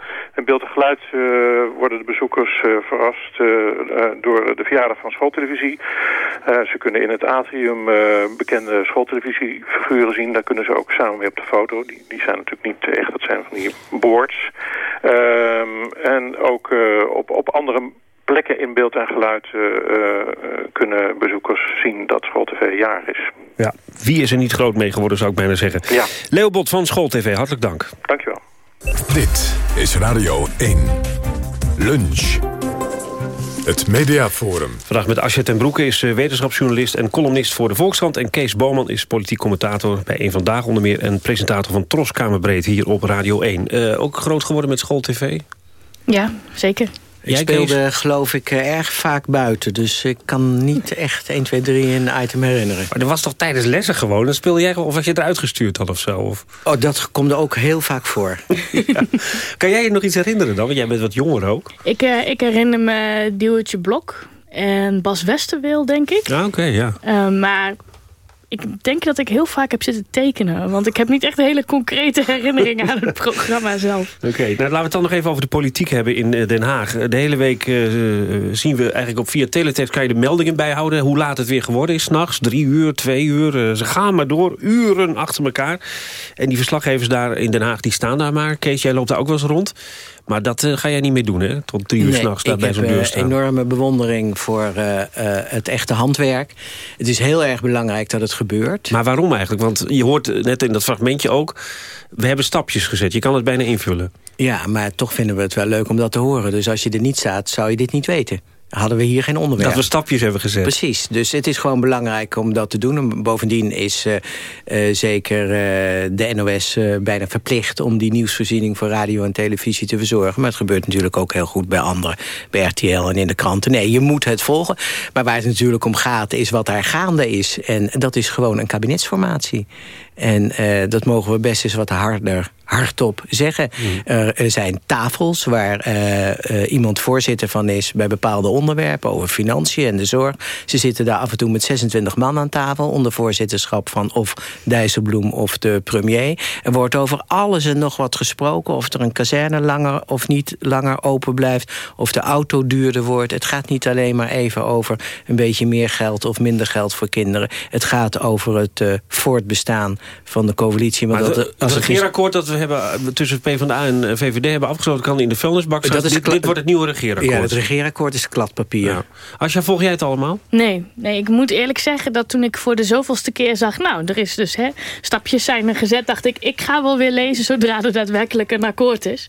In beeld en geluid uh, worden de bezoekers uh, verrast uh, door de verjaardag van schooltelevisie. ze kunnen in het atrium bekende schooltelevisiefiguren zien. Daar kunnen ze ook samen mee op de foto. Die, die zijn natuurlijk niet echt, dat zijn van die boards. Ehm, en ook op, op andere plekken in beeld en geluid kunnen bezoekers zien dat SchoolTV jaar is. Ja, wie is er niet groot mee geworden, zou ik bijna zeggen. Ja. Leobot van SchoolTV, hartelijk dank. Dankjewel. Dit is Radio 1. Lunch. Het Mediaforum. Vandaag met Asja ten Broeke is wetenschapsjournalist en columnist voor de Volkskrant. En Kees Boman is politiek commentator bij Eén Vandaag onder meer... en presentator van Troskamerbreed hier op Radio 1. Uh, ook groot geworden met schooltv? Ja, zeker. Ik speelde geloof ik erg vaak buiten. Dus ik kan niet echt 1, 2, 3 een item herinneren. Maar dat was toch tijdens lessen gewoon? Dan speelde jij of was je eruit gestuurd had of zo? Of? Oh, dat komt er ook heel vaak voor. ja. Kan jij je nog iets herinneren dan? Want jij bent wat jonger ook. Ik, uh, ik herinner me Duwtje Blok en Bas Westerwil, denk ik. Ja, oké, okay, ja. Uh, maar ik denk dat ik heel vaak heb zitten tekenen. Want ik heb niet echt hele concrete herinneringen aan het programma zelf. Oké, okay, nou, laten we het dan nog even over de politiek hebben in Den Haag. De hele week uh, zien we eigenlijk op via teletext kan je de meldingen bijhouden. Hoe laat het weer geworden is, s'nachts. Drie uur, twee uur. Uh, ze gaan maar door, uren achter elkaar. En die verslaggevers daar in Den Haag, die staan daar maar. Kees, jij loopt daar ook wel eens rond. Maar dat uh, ga jij niet meer doen, hè? Tot drie uur nee, s'nachts daar bij zo'n deur staan. Ik heb enorme bewondering voor uh, uh, het echte handwerk. Het is heel erg belangrijk dat het gebeurt. Maar waarom eigenlijk? Want je hoort net in dat fragmentje ook... we hebben stapjes gezet, je kan het bijna invullen. Ja, maar toch vinden we het wel leuk om dat te horen. Dus als je er niet staat, zou je dit niet weten hadden we hier geen onderwerp. Dat we stapjes hebben gezet. Precies, dus het is gewoon belangrijk om dat te doen. En bovendien is uh, uh, zeker uh, de NOS bijna verplicht... om die nieuwsvoorziening voor radio en televisie te verzorgen. Maar het gebeurt natuurlijk ook heel goed bij anderen. Bij RTL en in de kranten. Nee, je moet het volgen. Maar waar het natuurlijk om gaat is wat daar gaande is. En dat is gewoon een kabinetsformatie. En eh, dat mogen we best eens wat harder hardop zeggen. Hmm. Er, zijn tafels waar eh, eh, iemand voorzitter van is... bij bepaalde onderwerpen over financiën en de zorg. Ze zitten daar af en toe met 26 man aan tafel... onder voorzitterschap van of Dijsselbloem of de premier. Er wordt over alles en nog wat gesproken. Of er een kazerne langer of niet langer open blijft. Of de auto duurder wordt. Het gaat niet alleen maar even over een beetje meer geld... of minder geld voor kinderen. Het gaat over het eh, voortbestaan van de coalitie. Maar dat, de- het als het regeerakkoord dat we hebben eh, tussen PvdA en eh, VVD hebben afgesloten... kan in de vuilnisbak Dat is Dit, wordt het nieuwe regeerakkoord. Ja, het regeerakkoord is kladpapier. Als jij volg jij het allemaal? Nee, nee, ik moet eerlijk zeggen dat toen ik voor de zoveelste keer zag... nou, er is dus, hè, stapjes zijn er gezet, dacht ik... ik ga wel weer lezen zodra er daadwerkelijk een akkoord is.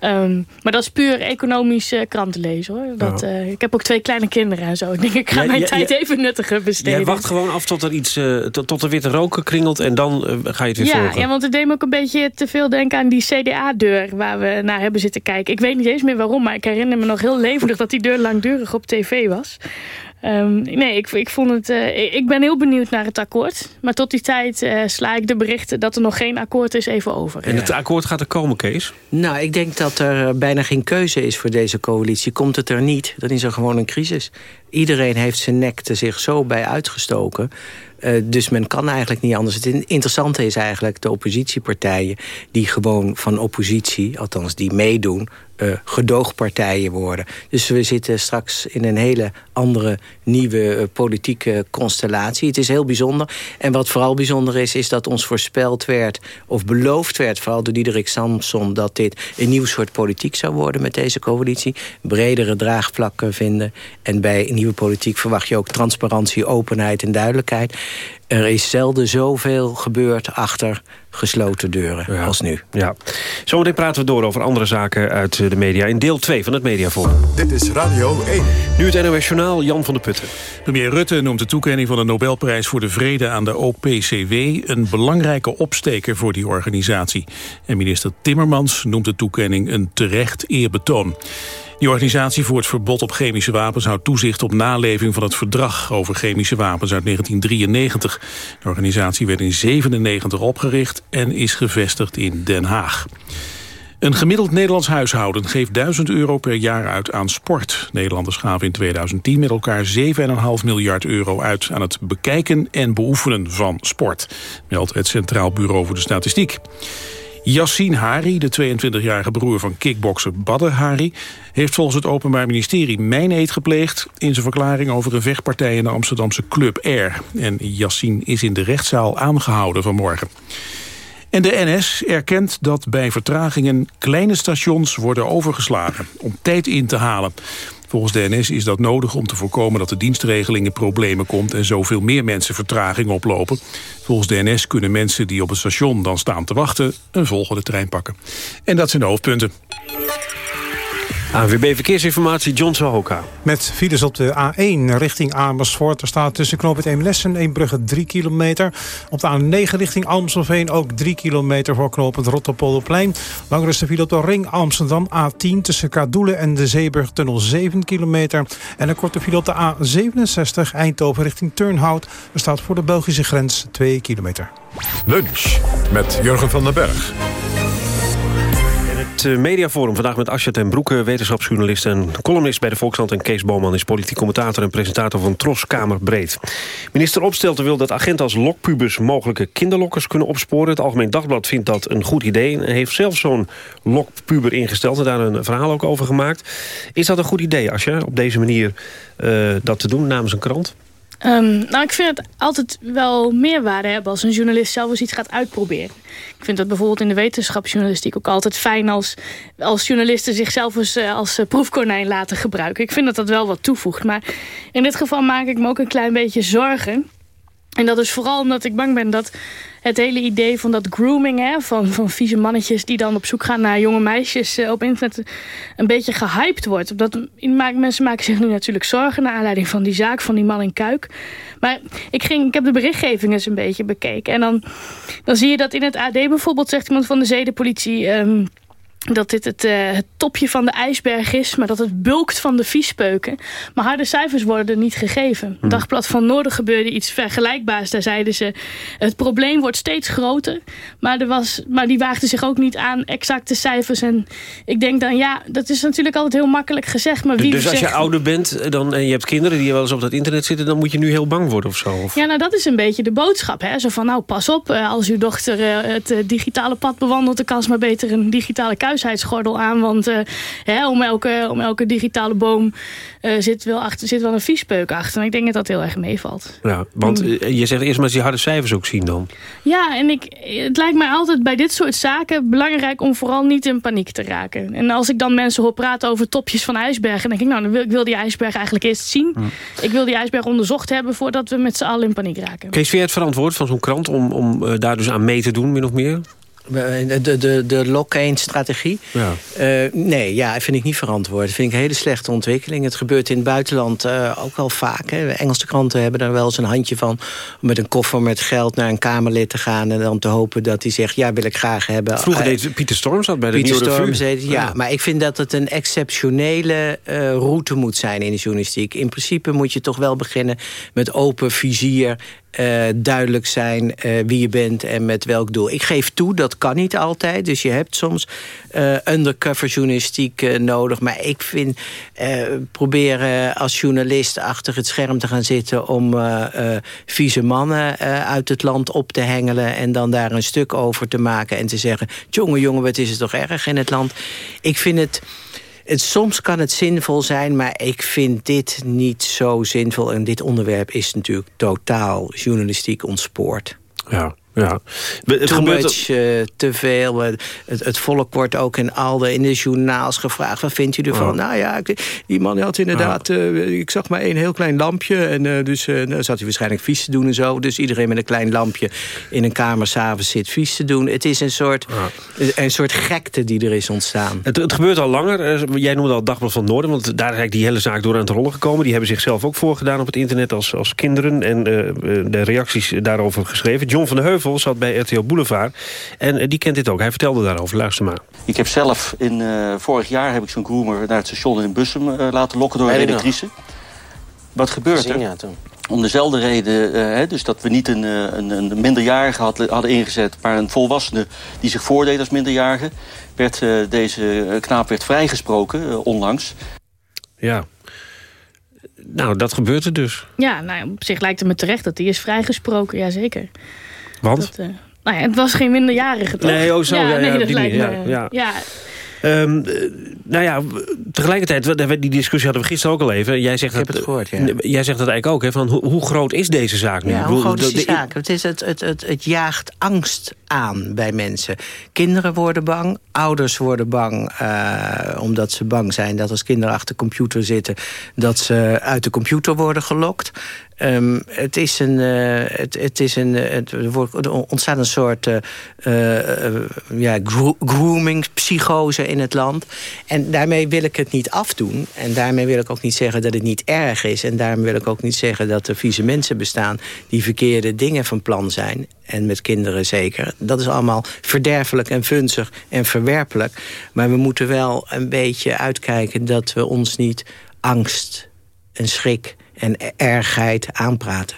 Ehm, maar dat is puur economisch krantenlezen, hoor. Dat, Ja. eh, ik heb ook twee kleine kinderen en zo. Ik denk, ik ga mijn tijd even nuttiger besteden. Jij wacht gewoon af tot er iets, eh, tot, tot er witte roken kringelt... en dan ga je het weer Ja, volgen. ja, want het deed me ook een beetje te veel denken aan die CDA-deur... waar we naar hebben zitten kijken. Ik weet niet eens meer waarom, maar ik herinner me nog heel levendig... dat die deur langdurig op tv was. Ehm, nee, ik, ik, vond het, eh, ik ben heel benieuwd naar het akkoord. Maar tot die tijd eh, sla ik de berichten dat er nog geen akkoord is even over. En het akkoord gaat er komen, Kees? Nou, ik denk dat er eh, bijna geen keuze is voor deze coalitie. Komt het er niet, dan is er gewoon een crisis. Iedereen heeft zijn nek er zich zo bij uitgestoken. Eh, dus men kan eigenlijk niet anders. Het in- interessante is eigenlijk de oppositiepartijen... die gewoon van oppositie, althans die meedoen... eh, gedoogpartijen worden. Dus we zitten straks in een hele andere nieuwe eh, politieke constellatie. Het is heel bijzonder. En wat vooral bijzonder is, is dat ons voorspeld werd... of beloofd werd, vooral door Diederik Samson... dat dit een nieuw soort politiek zou worden met deze coalitie. Bredere draagvlakken vinden. En bij nieuwe politiek verwacht je ook transparantie, openheid en duidelijkheid. Er is zelden zoveel gebeurd achter gesloten deuren als nu. Ja. Zometeen praten we door over andere zaken uit de media... in deel 2 van het Mediaforum. Dit is Radio 1. Nu het NOS Journaal, Jan van der Putten. Premier Rutte noemt de toekenning van de Nobelprijs voor de Vrede aan de OPCW een belangrijke opsteker voor die organisatie. En minister Timmermans noemt de toekenning een terecht eerbetoon. Die organisatie voor het verbod op chemische wapens houdt toezicht op naleving van het verdrag over chemische wapens uit 1993. De organisatie werd in 97 opgericht en is gevestigd in Den Haag. Een gemiddeld Nederlands huishouden geeft 1000 euro per jaar uit aan sport. Nederlanders gaven in 2010 met elkaar 7,5 miljard euro uit... aan het bekijken en beoefenen van sport, meldt het Centraal Bureau voor de Statistiek. Yassine Hari, de 22-jarige broer van kickbokser Badr Hari... heeft volgens het Openbaar Ministerie mijneed gepleegd... in zijn verklaring over een vechtpartij in de Amsterdamse Club Air. En Yassine is in de rechtszaal aangehouden vanmorgen. En de NS erkent dat bij vertragingen kleine stations worden overgeslagen... om tijd in te halen. Volgens de NS is dat nodig om te voorkomen dat de dienstregelingen problemen komt... en zoveel meer mensen vertraging oplopen. Volgens de NS kunnen mensen die op het station dan staan te wachten... een volgende trein pakken. En dat zijn de hoofdpunten. ANWB Verkeersinformatie, John Sahoka. Met files op de A1 richting Amersfoort. Er staat tussen knoop het Eemlessen, Eembrugge 3 kilometer. Op de A9 richting Amstelveen ook 3 kilometer voor knooppunt Rotterpolderplein. Langer is de file op de ring Amsterdam A10 tussen Kadoelen en de Zeeburgtunnel 7 kilometer. En een korte file op de A67 Eindhoven richting Turnhout. Er staat voor de Belgische grens 2 kilometer. Lunch met Jurgen van den Berg. Eh, Mediaforum vandaag met Asja ten Broeke, wetenschapsjournalist en columnist bij de Volkskrant. En Kees Boman is politiek commentator en presentator van Tros Kamer Breed. Minister Opstelten wil dat agenten als lokpubers mogelijke kinderlokkers kunnen opsporen. Het Algemeen Dagblad vindt dat een goed idee en heeft zelf zo'n lokpuber ingesteld en daar een verhaal ook over gemaakt. Is dat een goed idee, Asja, op deze manier eh, dat te doen namens een krant? Ehm, nou, ik vind het altijd wel meerwaarde hebben als een journalist zelf eens iets gaat uitproberen. Ik vind dat bijvoorbeeld in de wetenschapsjournalistiek ook altijd fijn als, als journalisten zichzelf eens eh, als eh, proefkonijn laten gebruiken. Ik vind dat dat wel wat toevoegt. Maar in dit geval maak ik me ook een klein beetje zorgen. En dat is vooral omdat ik bang ben dat het hele idee van dat grooming... Hè, van, van vieze mannetjes die dan op zoek gaan naar jonge meisjes eh, op internet... een beetje gehyped wordt. Omdat, mensen maken zich nu natuurlijk zorgen... naar aanleiding van die zaak van die man in Kuik. Maar ik, ging, ik heb de berichtgeving eens een beetje bekeken. En dan, dan zie je dat in het AD bijvoorbeeld zegt iemand van de zedenpolitie... ehm, dat dit het, uh, het, topje van de ijsberg is... maar dat het bulkt van de viespeuken. Maar harde cijfers worden niet gegeven. Hmm. Dagblad van Noorden gebeurde iets vergelijkbaars. Daar zeiden ze, het probleem wordt steeds groter. Maar, er was, maar die waagden zich ook niet aan exacte cijfers. En ik denk dan, ja, dat is natuurlijk altijd heel makkelijk gezegd. Maar wie dus als je ouder bent dan, en je hebt kinderen die wel eens op dat internet zitten... dan moet je nu heel bang worden of zo? Of? Ja, nou dat is een beetje de boodschap. Hè? Zo van, nou pas op, als uw dochter het digitale pad bewandelt... dan kan ze maar beter een digitale kuisheidsgordel aan. Want uh, hè, om, elke, om elke digitale boom uh, zit, wel achter, zit wel een viespeuk achter. En ik denk dat dat heel erg meevalt. Ja, want uh, je zegt eerst maar eens die harde cijfers ook zien dan. Ja, en ik, het lijkt mij altijd bij dit soort zaken belangrijk om vooral niet in paniek te raken. En als ik dan mensen hoor praten over topjes van ijsbergen... dan denk ik, nou, dan wil, ik wil die ijsberg eigenlijk eerst zien. Hm. Ik wil die ijsberg onderzocht hebben voordat we met z'n allen in paniek raken. Kees, vind het verantwoord van zo'n krant om, om daar dus aan mee te doen, min of meer? De, de, de lock-in-strategie? Ja. Uh, nee, ja, vind ik niet verantwoord. Dat vind ik een hele slechte ontwikkeling. Het gebeurt in het buitenland uh, ook wel vaak. Hè. Engelse kranten hebben daar wel eens een handje van... om met een koffer met geld naar een Kamerlid te gaan... en dan te hopen dat hij zegt, ja, wil ik graag hebben. Vroeger uh, deed Pieter Storm zat bij de Pieter Storm deed, ja, ja, maar ik vind dat het een exceptionele route moet zijn in de journalistiek. In principe moet je toch wel beginnen met open vizier uh, duidelijk zijn uh, wie je bent en met welk doel. Ik geef toe, dat kan niet altijd. Dus je hebt soms uh, undercover journalistiek nodig. Maar ik vind proberen als journalist achter het scherm te gaan zitten... om vieze mannen uit het land op te hengelen... en dan daar een stuk over te maken en te zeggen... jongen, jongen, wat is het toch erg in het land. Ik vind het het, soms kan het zinvol zijn, maar ik vind dit niet zo zinvol. En dit onderwerp is natuurlijk totaal journalistiek ontspoord. Ja. Ja. Het Too gebeurt much, uh, te veel. Het, het, volk wordt ook in al de, in de journaals gevraagd. Wat vindt u ervan? Oh. Nou ja, die man had inderdaad... Oh. Uh, ik zag maar één heel klein lampje. En uh, dus dan zat hij waarschijnlijk vies te doen en zo. Dus iedereen met een klein lampje in een kamer s'avonds zit vies te doen. Het is een soort, oh. een soort gekte die er is ontstaan. Het, het gebeurt al langer. Jij noemde al Dagblad van Noorden. Want daar is eigenlijk die hele zaak door aan het rollen gekomen. Die hebben zichzelf ook voorgedaan op het internet als, als kinderen. En de reacties daarover geschreven. John van de Heuvel zat bij RTL Boulevard. En eh, die kent dit ook. Hij vertelde daarover. Luister maar. Ik heb zelf in uh, vorig jaar heb ik zo'n groomer naar het station in Bussum uh, laten lokken door een redactrice. Wat gebeurt er? Ja, Om dezelfde reden, uh, hè, dus dat we niet een, een, een minderjarige had, hadden ingezet... maar een volwassene die zich voordeed als minderjarige... werd deze knaap werd vrijgesproken onlangs. Ja, nou, dat gebeurt er dus. Ja, nou, op zich lijkt het me terecht dat hij is vrijgesproken, jazeker. Want? Dat, uh, nou ja, het was geen minderjarige, toch? Nee, oh zo, ja, ja, nee, dat lijkt me, ja. ja. Um, nou ja, tegelijkertijd, die discussie hadden we gisteren ook al even. Jij zegt Ik dat, het gehoord, ja. Jij zegt dat eigenlijk ook, hè, van hoe, hoe groot is deze zaak nu? Ja, hoe groot is die zaak? Het, is het, het, het, het jaagt angst aan bij mensen. Kinderen worden bang, ouders worden bang... Uh, omdat ze bang zijn dat als kinderen achter de computer zitten... dat ze uit de computer worden gelokt. Um, het is een, uh, het, het is een, het, er, ontstaat een soort uh, ja, grooming, psychose in het land. En daarmee wil ik het niet afdoen. En daarmee wil ik ook niet zeggen dat het niet erg is. En daarmee wil ik ook niet zeggen dat er vieze mensen bestaan... die verkeerde dingen van plan zijn. En met kinderen zeker. Dat is allemaal verderfelijk en vunzig en verwerpelijk. Maar we moeten wel een beetje uitkijken dat we ons niet angst en schrik en ergheid aanpraten.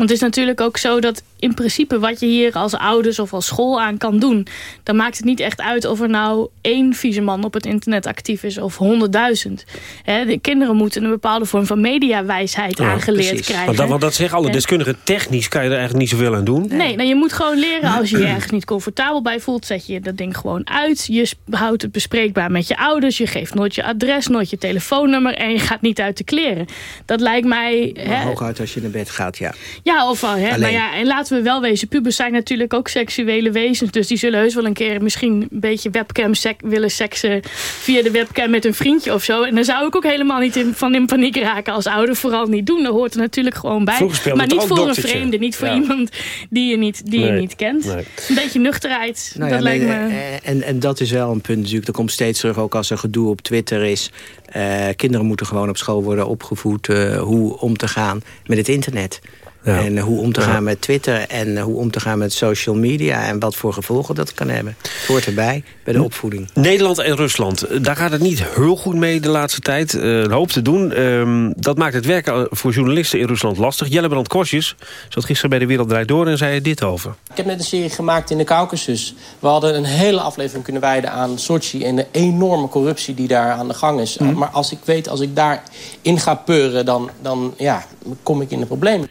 Want het is natuurlijk ook zo dat in principe wat je hier als ouders of als school aan kan doen... dan maakt het niet echt uit of er nou één vieze man op het internet actief is of honderdduizend. De kinderen moeten een bepaalde vorm van mediawijsheid ja, aangeleerd krijgen. Want dat, want dat zeggen alle deskundigen, technisch kan je er eigenlijk niet zoveel aan doen. Nee, nou, je moet gewoon leren als je je ergens niet comfortabel bij voelt... zet je dat ding gewoon uit. Je houdt het bespreekbaar met je ouders. Je geeft nooit je adres, nooit je telefoonnummer... en je gaat niet uit de kleren. Dat lijkt mij... Hooguit als je naar bed gaat, ja. Ja, of... Hè, maar ja, en laten we wel wezen, pubers zijn natuurlijk ook seksuele wezens. Dus die zullen heus wel een keer misschien een beetje webcam sek willen seksen via de webcam met een vriendje of zo. En dan zou ik ook helemaal niet in, van in paniek raken als ouder. Vooral niet doen. Dat hoort er natuurlijk gewoon bij. Maar niet voor een vreemde, niet voor iemand die je niet, die je niet kent. Een beetje nuchterheid. Nou dat lijkt me... Eh, en, en dat is wel een punt natuurlijk. Dat komt steeds terug ook als er gedoe op Twitter is. Uh, kinderen moeten gewoon op school worden opgevoed uh, hoe om te gaan met het internet. En hoe om te gaan met Twitter en hoe om te gaan met social media... en wat voor gevolgen dat kan hebben. Het hoort erbij bij de opvoeding. Nederland en Rusland, daar gaat het niet heel goed mee de laatste tijd. Uh, een hoop te doen. Uh, dat maakt het werken voor journalisten in Rusland lastig. Jellebrand Kosjes zat gisteren bij De Wereld Draait Door en zei er dit over. Ik heb net een serie gemaakt in de Caucasus. We hadden een hele aflevering kunnen wijden aan Sochi... en de enorme corruptie die daar aan de gang is. Mm. Maar als ik weet, als ik daarin ga peuren... dan, dan ja, kom ik in de problemen.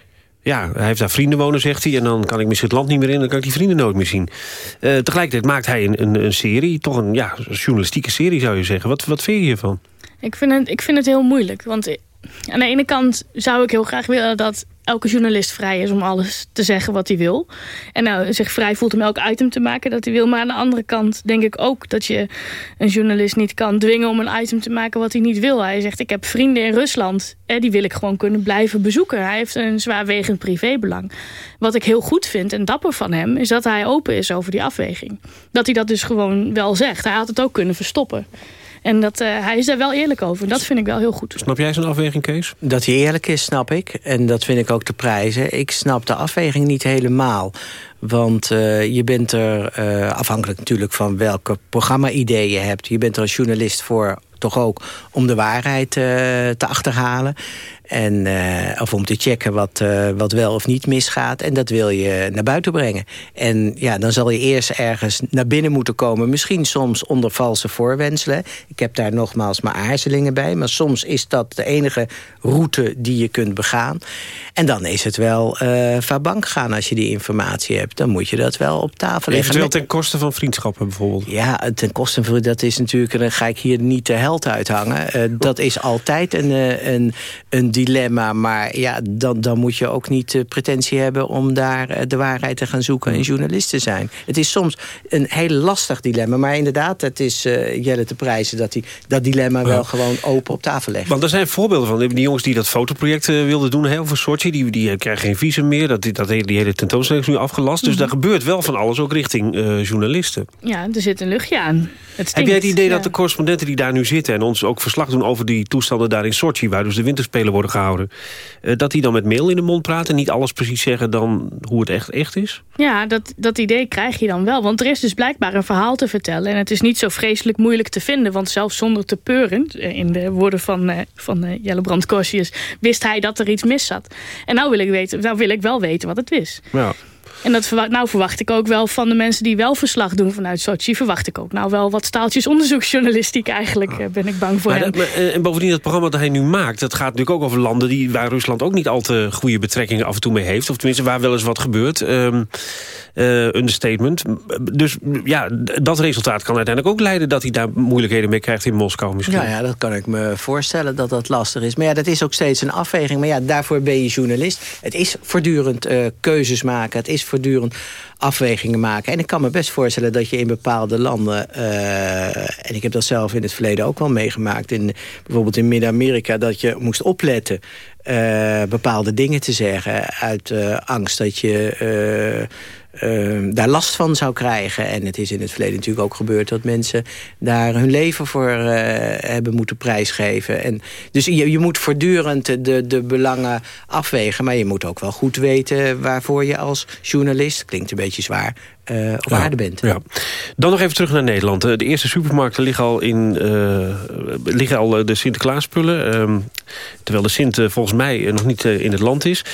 Ja, hij heeft daar vrienden wonen, zegt hij. En dan kan ik misschien het land niet meer in. Dan kan ik die vrienden nooit meer zien. Uh, tegelijkertijd maakt hij een, een, een, serie. Toch een ja, journalistieke serie, zou je zeggen. Wat, wat vind je hiervan? Ik vind, het, ik vind het heel moeilijk. Want aan de ene kant zou ik heel graag willen dat elke journalist vrij is om alles te zeggen wat hij wil. En nou zich vrij voelt om elk item te maken dat hij wil. Maar aan de andere kant denk ik ook dat je een journalist niet kan dwingen om een item te maken wat hij niet wil. Hij zegt ik heb vrienden in Rusland. en die wil ik gewoon kunnen blijven bezoeken. Hij heeft een zwaarwegend privébelang. Wat ik heel goed vind en dapper van hem is dat hij open is over die afweging. Dat hij dat dus gewoon wel zegt. Hij had het ook kunnen verstoppen. En dat, uh, hij is daar wel eerlijk over. Dat vind ik wel heel goed. Snap jij zijn afweging, Kees? Dat hij eerlijk is, snap ik. En dat vind ik ook te prijzen. Ik snap de afweging niet helemaal. Want uh, je bent er, uh, afhankelijk natuurlijk van welke programma-idee je hebt... je bent er als journalist voor toch ook om de waarheid uh, te achterhalen. En, uh, of om te checken wat, uh, wat wel of niet misgaat. En dat wil je naar buiten brengen. En ja, dan zal je eerst ergens naar binnen moeten komen. Misschien soms onder valse voorwenselen. Ik heb daar nogmaals maar aarzelingen bij. Maar soms is dat de enige route die je kunt begaan. En dan is het wel uh, bank gaan als je die informatie hebt. Dan moet je dat wel op tafel leggen. Eventueel ten koste van vriendschappen bijvoorbeeld. Ja, ten koste van dat is natuurlijk... dan ga ik hier niet de held uithangen. dat is altijd een, een, een dilemma. Maar ja, dan, dan moet je ook niet de pretentie hebben... om daar de waarheid te gaan zoeken en journalist te zijn. Het is soms een heel lastig dilemma. Maar inderdaad, het is uh, Jelle te prijzen... dat hij dat dilemma wel gewoon open op tafel legt. Want er zijn voorbeelden van. Die jongens die dat fotoproject uh, wilden doen heel voor Sochi... die, die krijgen geen visum meer. Dat, dat, die hele tentoonstelling is nu afgelast. Dus mm -hmm. daar gebeurt wel van alles, ook richting uh, journalisten. Ja, er zit een luchtje aan. Het Heb jij het idee ja. dat de correspondenten die daar nu zitten... en ons ook verslag doen over die toestanden daar in Sochi... waar dus de winterspelen worden gehouden... Uh, dat die dan met mail in de mond praten... en niet alles precies zeggen dan hoe het echt, echt is? Ja, dat, dat idee krijg je dan wel. Want er is dus blijkbaar een verhaal te vertellen. En het is niet zo vreselijk moeilijk te vinden. Want zelfs zonder te peuren, in de woorden van, uh, van Jelle Brand Corsius... wist hij dat er iets mis zat. En nou wil ik, weten, nou wil ik wel weten wat het is. Ja. En dat verwacht, nou verwacht ik ook wel van de mensen die wel verslag doen vanuit Sochi... verwacht ik ook nou wel wat staaltjes onderzoeksjournalistiek eigenlijk, ben ik bang voor maar hem. Dat, en bovendien, het programma dat hij nu maakt... dat gaat natuurlijk ook over landen die, waar Rusland ook niet al te goede betrekkingen af en toe mee heeft. Of tenminste, waar wel eens wat gebeurt. Um, uh, understatement. Dus ja, dat resultaat kan uiteindelijk ook leiden... dat hij daar moeilijkheden mee krijgt in Moskou misschien. Ja, ja, dat kan ik me voorstellen dat dat lastig is. Maar ja, dat is ook steeds een afweging. Maar ja, daarvoor ben je journalist. Het is voortdurend uh, keuzes maken. Het is voortdurend afwegingen maken. En ik kan me best voorstellen dat je in bepaalde landen... Uh, en ik heb dat zelf in het verleden ook wel meegemaakt... In, bijvoorbeeld in Midden-Amerika, dat je moest opletten... Bepaalde dingen te zeggen uit angst dat je uh, daar last van zou krijgen. En het is in het verleden natuurlijk ook gebeurd... dat mensen daar hun leven voor hebben moeten prijsgeven. En dus je, je moet voortdurend de, de belangen afwegen... maar je moet ook wel goed weten waarvoor je als journalist... klinkt een beetje zwaar, uh, op ja, aarde bent. Ja. Dan nog even terug naar Nederland. De eerste supermarkten liggen al, in, uh, liggen al de Sinterklaasspullen. Uh, terwijl de Sint volgens mij nog niet in het land is.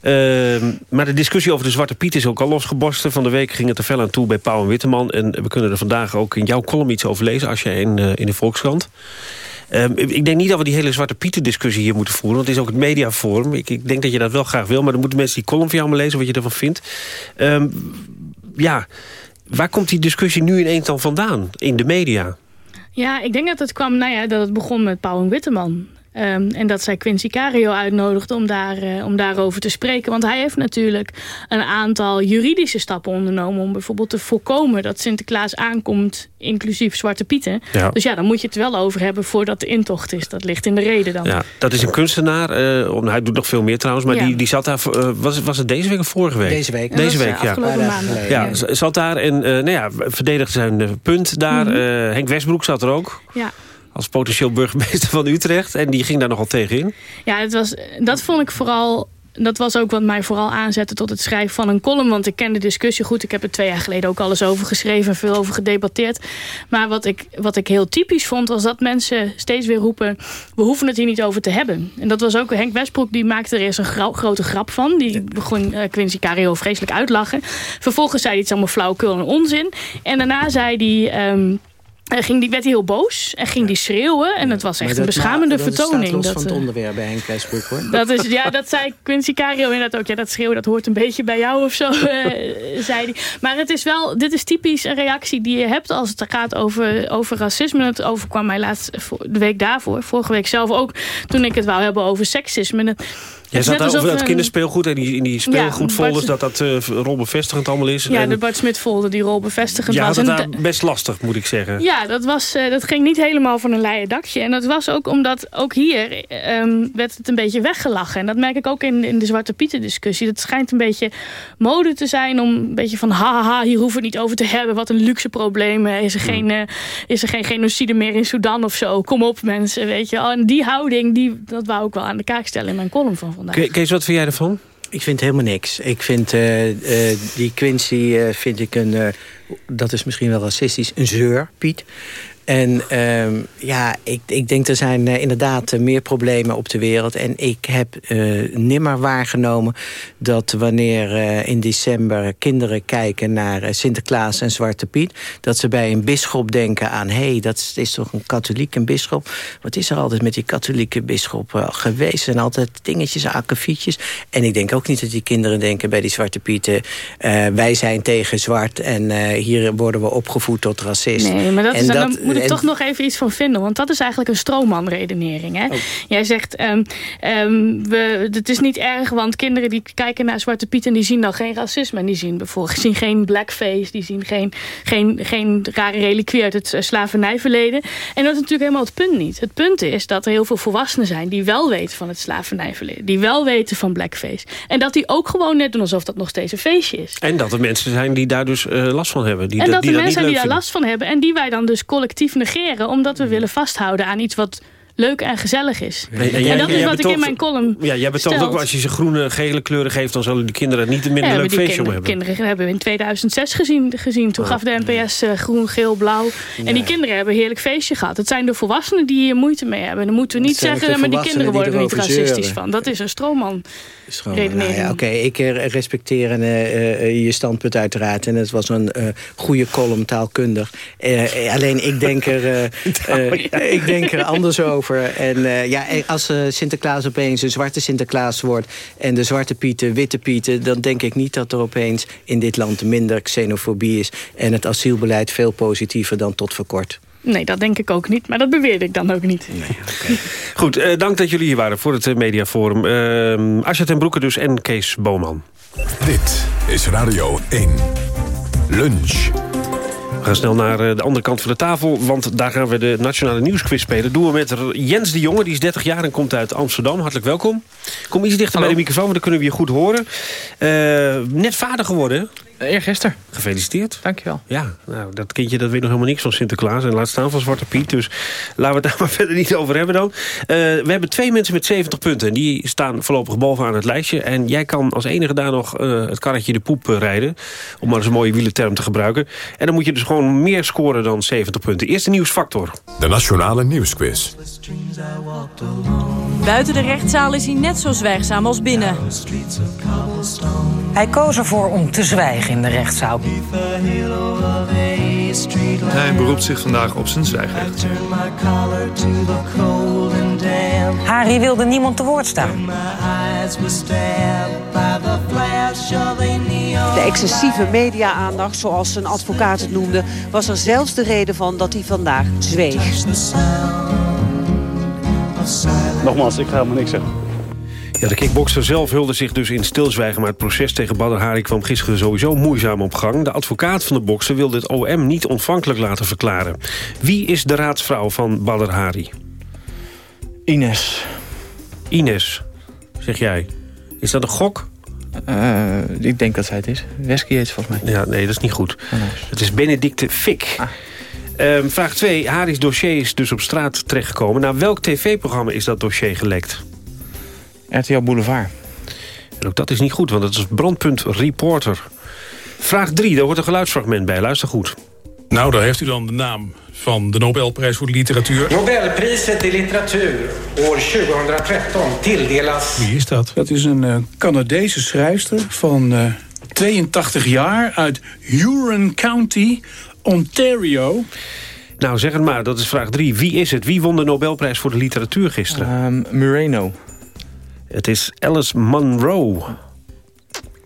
Ehm, maar de discussie over de Zwarte Piet is ook al losgebarsten. Van de week ging het er fel aan toe bij Pauw en Witteman. En we kunnen er vandaag ook in jouw column iets over lezen... als je in, in de Volkskrant. Um, ik denk niet dat we die hele Zwarte Pieten discussie hier moeten voeren. Want het is ook het mediaforum. Ik, ik denk dat je dat wel graag wil. Maar dan moeten mensen die column van jou maar lezen wat je ervan vindt. Um, ja, waar komt die discussie nu ineens dan vandaan in de media? Ja, ik denk dat het kwam, nou ja, dat het begon met Paul en Witteman. Um, en dat zij Quincy Cario uitnodigde om, daar, uh, om daarover te spreken. Want hij heeft natuurlijk een aantal juridische stappen ondernomen... om bijvoorbeeld te voorkomen dat Sinterklaas aankomt... inclusief Zwarte Pieten. Ja. Dus ja, dan moet je het wel over hebben voordat de intocht is. Dat ligt in de reden dan. Ja, dat is een kunstenaar. Uh, hij doet nog veel meer trouwens. Maar ja. die, die zat daar... Uh, was, was het deze week of vorige week? Deze week. Deze week, ja. Afgelopen maanden. Ja, zat daar en nou ja, verdedigde zijn punt daar. Mm -hmm. Henk Westbroek zat er ook. Ja als potentieel burgemeester van Utrecht. En die ging daar nogal tegen in. Ja, het was, dat vond ik vooral dat was ook wat mij vooral aanzette tot het schrijven van een column. Want ik ken de discussie goed. Ik heb er twee jaar geleden ook alles over geschreven en veel over gedebatteerd. Maar wat ik, wat ik heel typisch vond, was dat mensen steeds weer roepen... we hoeven het hier niet over te hebben. En dat was ook Henk Westbroek, die maakte er eerst een grote grap van. Die begon uh, Quincy Cario vreselijk uitlachen. Vervolgens zei hij iets allemaal flauwekul en onzin. En daarna zei hij... Um, en ging die, werd hij heel boos en ging die schreeuwen. En het was echt een beschamende dat vertoning. Dat dat van het onderwerp bij Henk Westbroek, hoor. Dat is, ja, dat zei Quincy Cario inderdaad ook. Ja, dat schreeuwen, dat hoort een beetje bij jou of zo, uh, zei hij. Maar het is wel, dit is typisch een reactie die je hebt als het gaat over, over racisme. Het overkwam mij laatst de week daarvoor. Vorige week zelf ook, toen ik het wou hebben over seksisme. Jij zat over dat kinderspeelsgoed en die, in die speelgoedfolders... Ja, dat dat uh, rolbevestigend allemaal is. Ja, en, de Bart Smit folder die rolbevestigend ja, was. Ja, dat best lastig, moet ik zeggen. Ja, dat, was, uh, dat ging niet helemaal van een leien dakje. En dat was ook omdat, ook hier um, werd het een beetje weggelachen. En dat merk ik ook in, in de Zwarte Pieten discussie. Dat schijnt een beetje mode te zijn om een beetje van... haha, hier hoeven we het niet over te hebben. Wat een luxe probleem. Is er, geen, uh, is er geen genocide meer in Sudan of zo? Kom op mensen, weet je. En die houding, die, dat wou ik wel aan de kaak stellen in mijn column van vandaag. Kees, wat vind jij ervan? Ik vind helemaal niks. Ik vind uh, uh, die Quincy uh, vind ik een... dat is misschien wel racistisch, een zeur, Piet. En um, ja, ik, ik denk er zijn uh, inderdaad uh, meer problemen op de wereld. En ik heb uh, nimmer waargenomen dat wanneer in december kinderen kijken naar Sinterklaas en Zwarte Piet... dat ze bij een bisschop denken aan, hé, hey, dat is toch een katholiek, een bisschop? Wat is er altijd met die katholieke bisschop geweest? En altijd dingetjes, akkefietjes. En ik denk ook niet dat die kinderen denken bij die Zwarte Pieten... wij zijn tegen zwart en hier worden we opgevoed tot racist. Nee, maar dat is dan toch nog even iets van vinden. Want dat is eigenlijk een stroommanredenering. Hè? Oh. Jij zegt, um, um, we, het is niet erg, want kinderen die kijken naar Zwarte Piet... en die zien dan geen racisme. En die zien bijvoorbeeld zien geen blackface. Die zien geen, geen, geen rare reliquie uit het slavernijverleden. En dat is natuurlijk helemaal het punt niet. Het punt is dat er heel veel volwassenen zijn... die wel weten van het slavernijverleden. Die wel weten van blackface. En dat die ook gewoon net doen alsof dat nog steeds een feestje is. En dat er mensen zijn die daar dus uh, last van hebben. Die en dat, die er mensen zijn die daar last van hebben. En die wij dan dus collectief negeren. Omdat we willen vasthouden aan iets wat leuk en gezellig is. En, en, jij, dat is wat ik in mijn column Ja, jij ook als je ze groene, gele kleuren geeft... dan zullen die kinderen niet een minder ja, leuk feestje om hebben. kinderen hebben we in 2006 gezien. gezien. Toen Oh. gaf de NPS uh, groen, geel, blauw. En die kinderen hebben een heerlijk feestje gehad. Het zijn de volwassenen die hier moeite mee hebben. Dan moeten we niet zeggen... de maar die kinderen worden er niet racistisch van. Dat is een stroomman. Nou ja, Oké, ik uh, respecteer uh, je standpunt uiteraard. En het was een uh, goede column taalkundig. Eh, alleen ik denk, er, ik denk er anders over. En ja, als Sinterklaas opeens een zwarte Sinterklaas wordt... en de zwarte pieten, witte pieten... dan denk ik niet dat er opeens in dit land minder xenofobie is... en het asielbeleid veel positiever dan tot voor kort. Nee, dat denk ik ook niet. Maar dat beweerde ik dan ook niet. Nee, okay. Goed, uh, dank dat jullie hier waren voor het uh, Mediaforum. Uh, Asja ten Broeke dus en Kees Boman. Dit is Radio 1. Lunch. We gaan snel naar uh, de andere kant van de tafel, want daar gaan we de Nationale Nieuwsquiz spelen. Doen we met Jens de Jonge, die is 30 jaar en komt uit Amsterdam. Hartelijk welkom. Kom iets dichter Hallo. bij de microfoon, want dan kunnen we je goed horen. net vader geworden, Eergisteren. Gefeliciteerd. Dankjewel. Ja, nou, dat kindje dat weet nog helemaal niks van Sinterklaas. En laat staan van Zwarte Piet. Dus laten we het daar maar verder niet over hebben dan. Uh, we hebben twee mensen met 70 punten. En die staan voorlopig bovenaan het lijstje. En jij kan als enige daar nog uh, het karretje de poep uh, rijden. Om maar eens een mooie wielenterm te gebruiken. En dan moet je dus gewoon meer scoren dan 70 punten. Eerste nieuwsfactor. De Nationale Nieuwsquiz. Buiten de rechtszaal is hij net zo zwijgzaam als binnen. Hij koos ervoor om te zwijgen in de rechtszaal. Hij beroept zich vandaag op zijn zwijgrecht. Harry wilde niemand te woord staan. De excessieve media-aandacht, zoals zijn advocaat het noemde... was er zelfs de reden van dat hij vandaag zweeg. Nogmaals, ik ga helemaal niks zeggen. Ja, de kickbokser zelf hulde zich dus in stilzwijgen... maar het proces tegen Badr Hari kwam gisteren sowieso moeizaam op gang. De advocaat van de bokser wilde het OM niet ontvankelijk laten verklaren. Wie is de raadsvrouw van Badr Hari? Ines. Ines, zeg jij. Is dat een gok? Uh, ik denk dat zij het is. Wesky heet volgens mij. Ja, nee, dat is niet goed. Oh, nice. Het is Benedicte Fik. Ah. Um, vraag 2. Hari's dossier is dus op straat terechtgekomen. Naar welk tv-programma is dat dossier gelekt? RTL Boulevard. En ook dat is niet goed, want het is brandpunt reporter. Vraag 3, daar hoort een geluidsfragment bij. Luister goed. Nou, daar heeft u dan de naam van de Nobelprijs voor de literatuur. Nobelpriset i literatuur år 2013 tilldelas... Wie is dat? Dat is een uh, Canadese schrijfster van uh, 82 jaar uit Huron County, Ontario. Nou, zeg het maar, dat is vraag 3. Wie is het? Wie won de Nobelprijs voor de literatuur gisteren? Um, Moreno. Het is Alice Munro.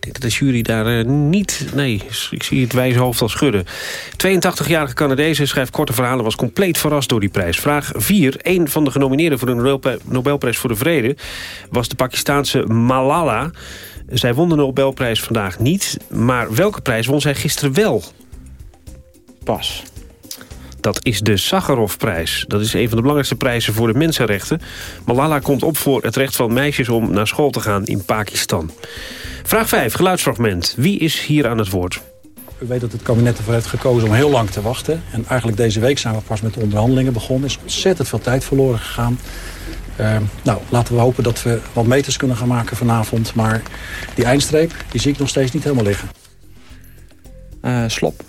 Ik denk dat de jury daar uh, niet... Nee, ik zie het wijze hoofd al schudden. 82-jarige Canadese schrijft korte verhalen... was compleet verrast door die prijs. Vraag 4. Een van de genomineerden voor de Nobelprijs voor de Vrede... was de Pakistaanse Malala. Zij won de Nobelprijs vandaag niet. Maar welke prijs won zij gisteren wel? Pas. Dat is de Sakharovprijs. Dat is een van de belangrijkste prijzen voor de mensenrechten. Malala komt op voor het recht van meisjes om naar school te gaan in Pakistan. Vraag 5, geluidsfragment. Wie is hier aan het woord? U weet dat het kabinet ervoor heeft gekozen om heel lang te wachten. En eigenlijk deze week zijn we pas met de onderhandelingen begonnen. Er is ontzettend veel tijd verloren gegaan. Uh, nou, laten we hopen dat we wat meters kunnen gaan maken vanavond. Maar die eindstreep, die zie ik nog steeds niet helemaal liggen. Uh, slop.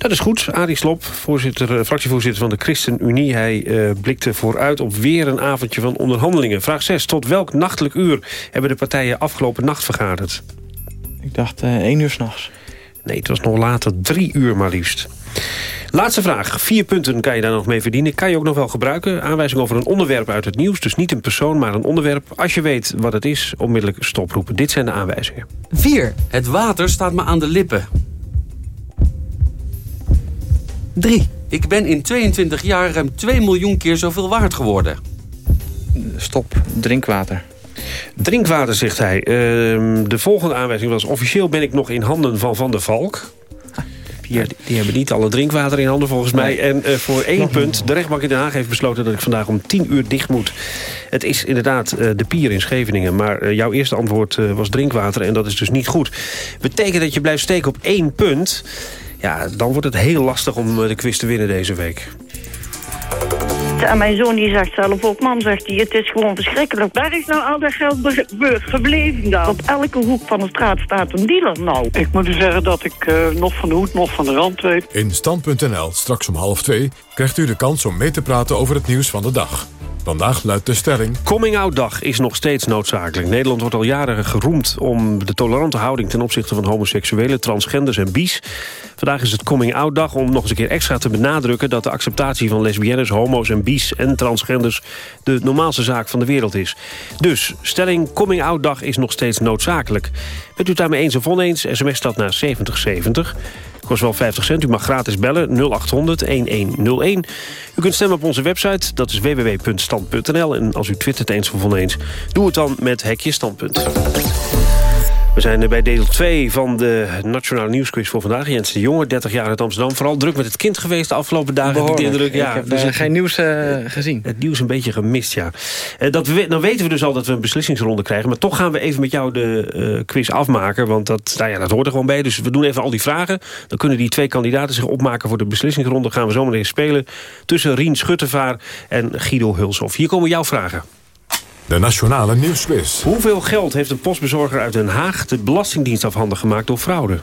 Dat is goed. Arie Slop, voorzitter, eh, fractievoorzitter van de ChristenUnie. Hij uh, blikte vooruit op weer een avondje van onderhandelingen. Vraag 6. Tot welk nachtelijk uur hebben de partijen afgelopen nacht vergaderd? Ik dacht uh, één uur s'nachts. Nee, het was nog later drie uur maar liefst. Laatste vraag. Vier punten kan je daar nog mee verdienen. Kan je ook nog wel gebruiken. Aanwijzing over een onderwerp uit het nieuws. Dus niet een persoon, maar een onderwerp. Als je weet wat het is, onmiddellijk stoproepen. Dit zijn de aanwijzingen. 4. Het water staat me aan de lippen. 3. Ik ben in 22 jaar ruim 2 miljoen keer zoveel waard geworden. Stop. Drinkwater. Drinkwater, zegt hij. Uh, de volgende aanwijzing was... officieel ben ik nog in handen van Van der Valk. Die, die hebben niet alle drinkwater in handen volgens mij. En uh, voor één punt, de rechtbank in Den Haag heeft besloten... dat ik vandaag om 10 uur dicht moet. Het is inderdaad uh, de pier in Scheveningen. Maar uh, jouw eerste antwoord was drinkwater en dat is dus niet goed. Betekent dat je blijft steken op één punt... Ja, dan wordt het heel lastig om de quiz te winnen deze week. En mijn zoon die zegt zelf ook, mam zegt hij, het is gewoon verschrikkelijk. Waar is nou al dat geld gebleven dan? Op elke hoek van de straat staat een dealer nou. Ik moet u zeggen dat ik uh, nog van de hoed, nog van de rand weet. In Stand.nl, straks om half twee, krijgt u de kans om mee te praten over het nieuws van de dag. Vandaag luidt de stelling... Coming-out-dag is nog steeds noodzakelijk. Nederland wordt al jaren geroemd om de tolerante houding... ten opzichte van homoseksuelen, transgenders en bies. Vandaag is het coming-out-dag om nog eens een keer extra te benadrukken... dat de acceptatie van lesbiennes, homo's en en transgenders... de normaalste zaak van de wereld is. Dus, stelling coming-out-dag is nog steeds noodzakelijk. Bent u het daarmee eens of oneens? SMS dat naar 7070 kost wel 50 cent. U mag gratis bellen 0800 1101. U kunt stemmen op onze website, dat is www.stand.nl. En als u twittert eens of oneens, doe het dan met Hekje Standpunt. We zijn bij deel 2 van de Nationale Nieuwsquiz voor vandaag. Jens de Jonge, 30 jaar uit Amsterdam. Vooral druk met het kind geweest de afgelopen dagen. Behoorlijk. Heb ik de indruk. Ja, ik heb dus het, geen nieuws uh, gezien. Het nieuws een beetje gemist, ja. Uh, dat we, dan weten we dus al dat we een beslissingsronde krijgen. Maar toch gaan we even met jou de quiz afmaken. Want dat, nou ja, dat hoort er gewoon bij. Dus we doen even al die vragen. Dan kunnen die twee kandidaten zich opmaken voor de beslissingsronde. Dan gaan we zo meteen spelen tussen Rien Schuttevaar en Guido Hulshoff. Hier komen jouw vragen. De Nationale Nieuwsquiz. Hoeveel geld heeft een postbezorger uit Den Haag... de Belastingdienst afhandig gemaakt door fraude? 200.000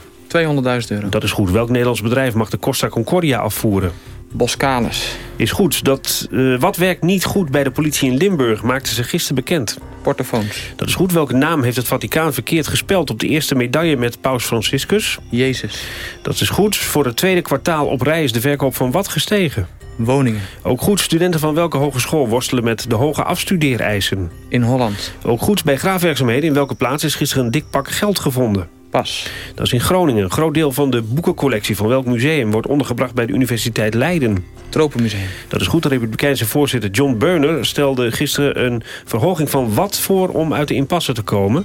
euro. Dat is goed. Welk Nederlands bedrijf mag de Costa Concordia afvoeren? Boskalis. Is goed. Dat, uh, wat werkt niet goed bij de politie in Limburg... maakte ze gisteren bekend. Portofoons. Dat is goed. Welke naam heeft het Vaticaan verkeerd gespeld... op de eerste medaille met paus Franciscus? Jezus. Dat is goed. Voor het tweede kwartaal op rij is de verkoop van wat gestegen? Woningen. Ook goed. Studenten van welke hogeschool worstelen met de hoge afstudeereisen? In Holland. Ook goed. Bij graafwerkzaamheden in welke plaats is gisteren een dik pak geld gevonden? Pas. Dat is in Groningen. Een groot deel van de boekencollectie van welk museum... wordt ondergebracht bij de Universiteit Leiden? Tropenmuseum. Dat is goed. De Republikeinse voorzitter John Burner stelde gisteren een verhoging van wat voor... om uit de impasse te komen?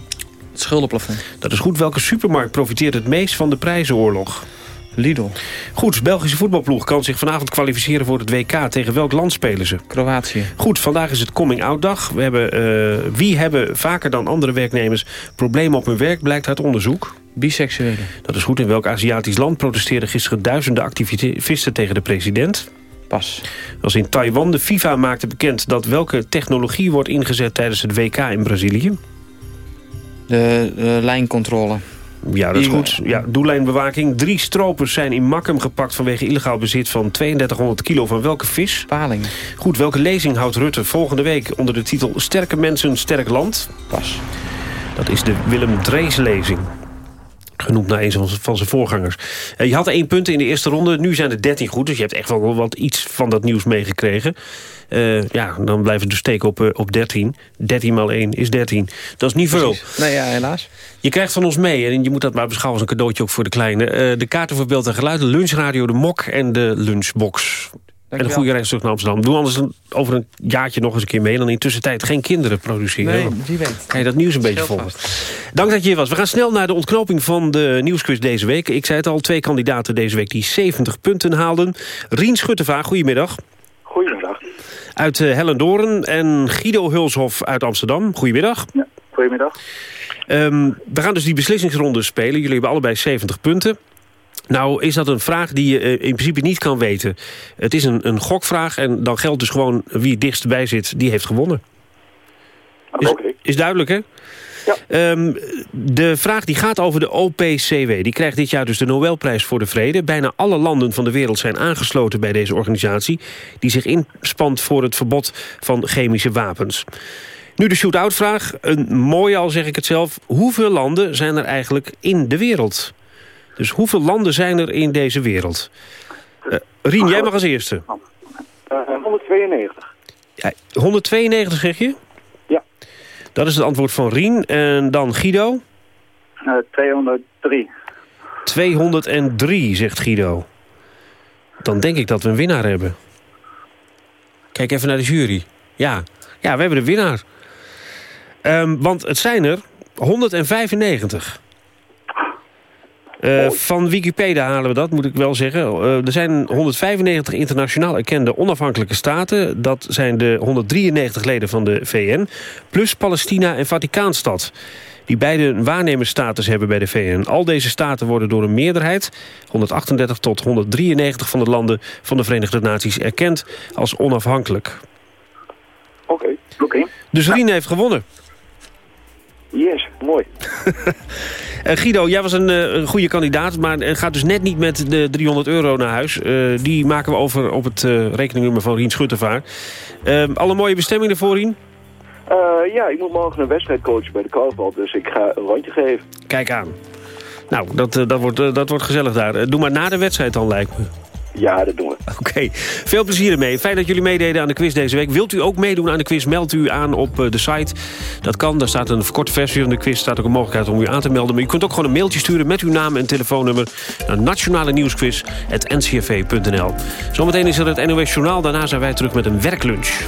Het schuldenplafond. Dat is goed. Welke supermarkt profiteert het meest van de prijzenoorlog? Lidl. Goed, Belgische voetbalploeg kan zich vanavond kwalificeren voor het WK. Tegen welk land spelen ze? Kroatië. Goed, vandaag is het coming-out dag. We hebben, uh, wie hebben vaker dan andere werknemers problemen op hun werk, blijkt uit onderzoek? Biseksuelen. Dat is goed. In welk Aziatisch land protesteerden gisteren duizenden activisten tegen de president? Pas. Als in Taiwan. De FIFA maakte bekend dat welke technologie wordt ingezet tijdens het WK in Brazilië? De, de lijncontrole. Ja, dat is goed. Ja, doellijnbewaking. Drie stropers zijn in Makkum gepakt vanwege illegaal bezit van 3200 kilo van welke vis? Paling. Goed, welke lezing houdt Rutte volgende week onder de titel Sterke mensen, sterk land? Pas. Dat is de Willem Drees lezing. Genoemd naar een van zijn voorgangers. Eh, je had één punt in de eerste ronde. Nu zijn er 13 goed. Dus je hebt echt wel wat iets van dat nieuws meegekregen. Uh, ja, dan blijven de steken op, uh, op 13. 13 maal 1 is 13. Dat is niet veel. Nee, ja, helaas. Je krijgt van ons mee, en je moet dat maar beschouwen als een cadeautje ook voor de kleine. Uh, de kaarten voor beeld en geluid, de lunchradio, de mok en de lunchbox. En een goede reis terug naar Amsterdam. Doe anders over een jaartje nog eens een keer mee... en dan in tussentijd geen kinderen produceren. Nee, wie weet. Kan je dat nieuws een beetje volgen. Dank dat je hier was. We gaan snel naar de ontknoping van de nieuwsquiz deze week. Ik zei het al, twee kandidaten deze week die 70 punten haalden. Rien Schuttevaar, goedemiddag. Goedemiddag. Uit uh, Hellendoorn en Guido Hulshof uit Amsterdam. Goedemiddag. Ja, goedemiddag. Um, we gaan dus die beslissingsronde spelen. Jullie hebben allebei 70 punten. Nou is dat een vraag die je uh, in principe niet kan weten. Het is een, een gokvraag en dan geldt dus gewoon wie het dichtst bij zit, die heeft gewonnen. Is, duidelijk, hè? Ja. Um, de vraag die gaat over de OPCW. Die krijgt dit jaar dus de Nobelprijs voor de Vrede. Bijna alle landen van de wereld zijn aangesloten bij deze organisatie... die zich inspant voor het verbod van chemische wapens. Nu de shoot-out vraag. Een mooie al zeg ik het zelf. Hoeveel landen zijn er eigenlijk in de wereld? Dus hoeveel landen zijn er in deze wereld? Uh, Rien, jij mag als eerste. Uh, 192. Ja, 192 zeg je? Ja. Dat is het antwoord van Rien. En dan Guido? Uh, 203. 203, zegt Guido. Dan denk ik dat we een winnaar hebben. Kijk even naar de jury. Ja, ja we hebben de winnaar. Um, want het zijn er 195. Uh, van Wikipedia halen we dat, moet ik wel zeggen. Uh, er zijn 195 internationaal erkende onafhankelijke staten. Dat zijn de 193 leden van de VN. Plus Palestina en Vaticaanstad. Die beide een waarnemersstatus hebben bij de VN. Al deze staten worden door een meerderheid... 138 tot 193 van de landen van de Verenigde Naties... erkend als onafhankelijk. Oké, okay, oké. Okay. Dus Rien heeft gewonnen. Yes, mooi. uh, Guido, jij was een, een, goede kandidaat, maar gaat dus net niet met de 300 euro naar huis. Uh, die maken we over op het rekeningnummer van Rien Schuttevaar. alle mooie bestemmingen voor Rien? ja, ik moet morgen een wedstrijd coachen bij de korfbal, dus ik ga een rondje geven. Kijk aan. Nou, dat, dat, wordt, dat wordt gezellig daar. doe maar na de wedstrijd dan, lijkt me. Ja, dat doen we. Oké, veel plezier ermee. Fijn dat jullie meededen aan de quiz deze week. Wilt u ook meedoen aan de quiz, meld u aan op de site. Dat kan, daar staat een verkorte versie van de quiz. staat ook een mogelijkheid om u aan te melden. Maar u kunt ook gewoon een mailtje sturen met uw naam en telefoonnummer... naar nationale nieuwsquiz.ncrv.nl. Zometeen is er het NOS Journaal. Daarna zijn wij terug met een werklunch.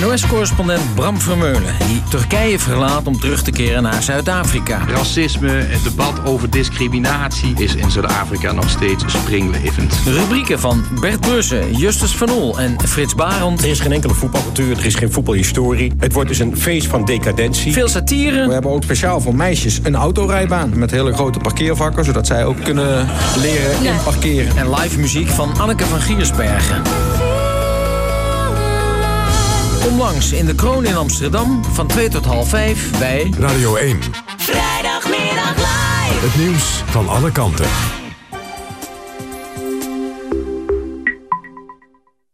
NOS-correspondent Bram Vermeulen... die Turkije verlaat om terug te keren naar Zuid-Afrika. Racisme, het debat over discriminatie... is in Zuid-Afrika nog steeds springlevend. Rubrieken van Bert Brussen, Justus van Oel en Frits Barend. Er is geen enkele voetbalcultuur, er is geen voetbalhistorie. Het wordt dus een feest van decadentie. Veel satire. We hebben ook speciaal voor meisjes een autorijbaan... met hele grote parkeervakken... zodat zij ook kunnen leren ja. inparkeren. En live muziek van Anneke van Giersbergen. Langs in de Kroon in Amsterdam van 2 tot half 5 bij Radio 1. Vrijdagmiddag live. Het nieuws van alle kanten.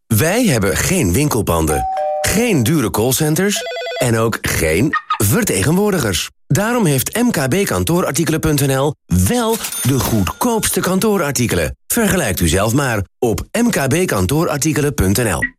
Wij hebben geen winkelpanden, geen dure callcenters en ook geen vertegenwoordigers. Daarom heeft mkbkantoorartikelen.nl wel de goedkoopste kantoorartikelen. Vergelijkt u zelf maar op mkbkantoorartikelen.nl.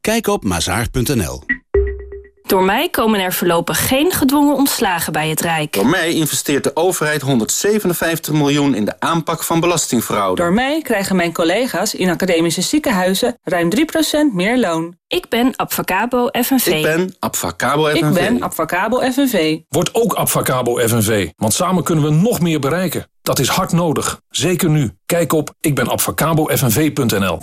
Kijk op mazaar.nl. Door mij komen er voorlopig geen gedwongen ontslagen bij het Rijk. Door mij investeert de overheid 157 miljoen in de aanpak van belastingfraude. Door mij krijgen mijn collega's in academische ziekenhuizen ruim 3% meer loon. Ik ben Abfacabo FNV. Ik ben Abfacabo FNV. Ik ben Abfacabo FNV. Word ook Abfacabo FNV, want samen kunnen we nog meer bereiken. Dat is hard nodig, zeker nu. Kijk op ikbenabfacabofnv.nl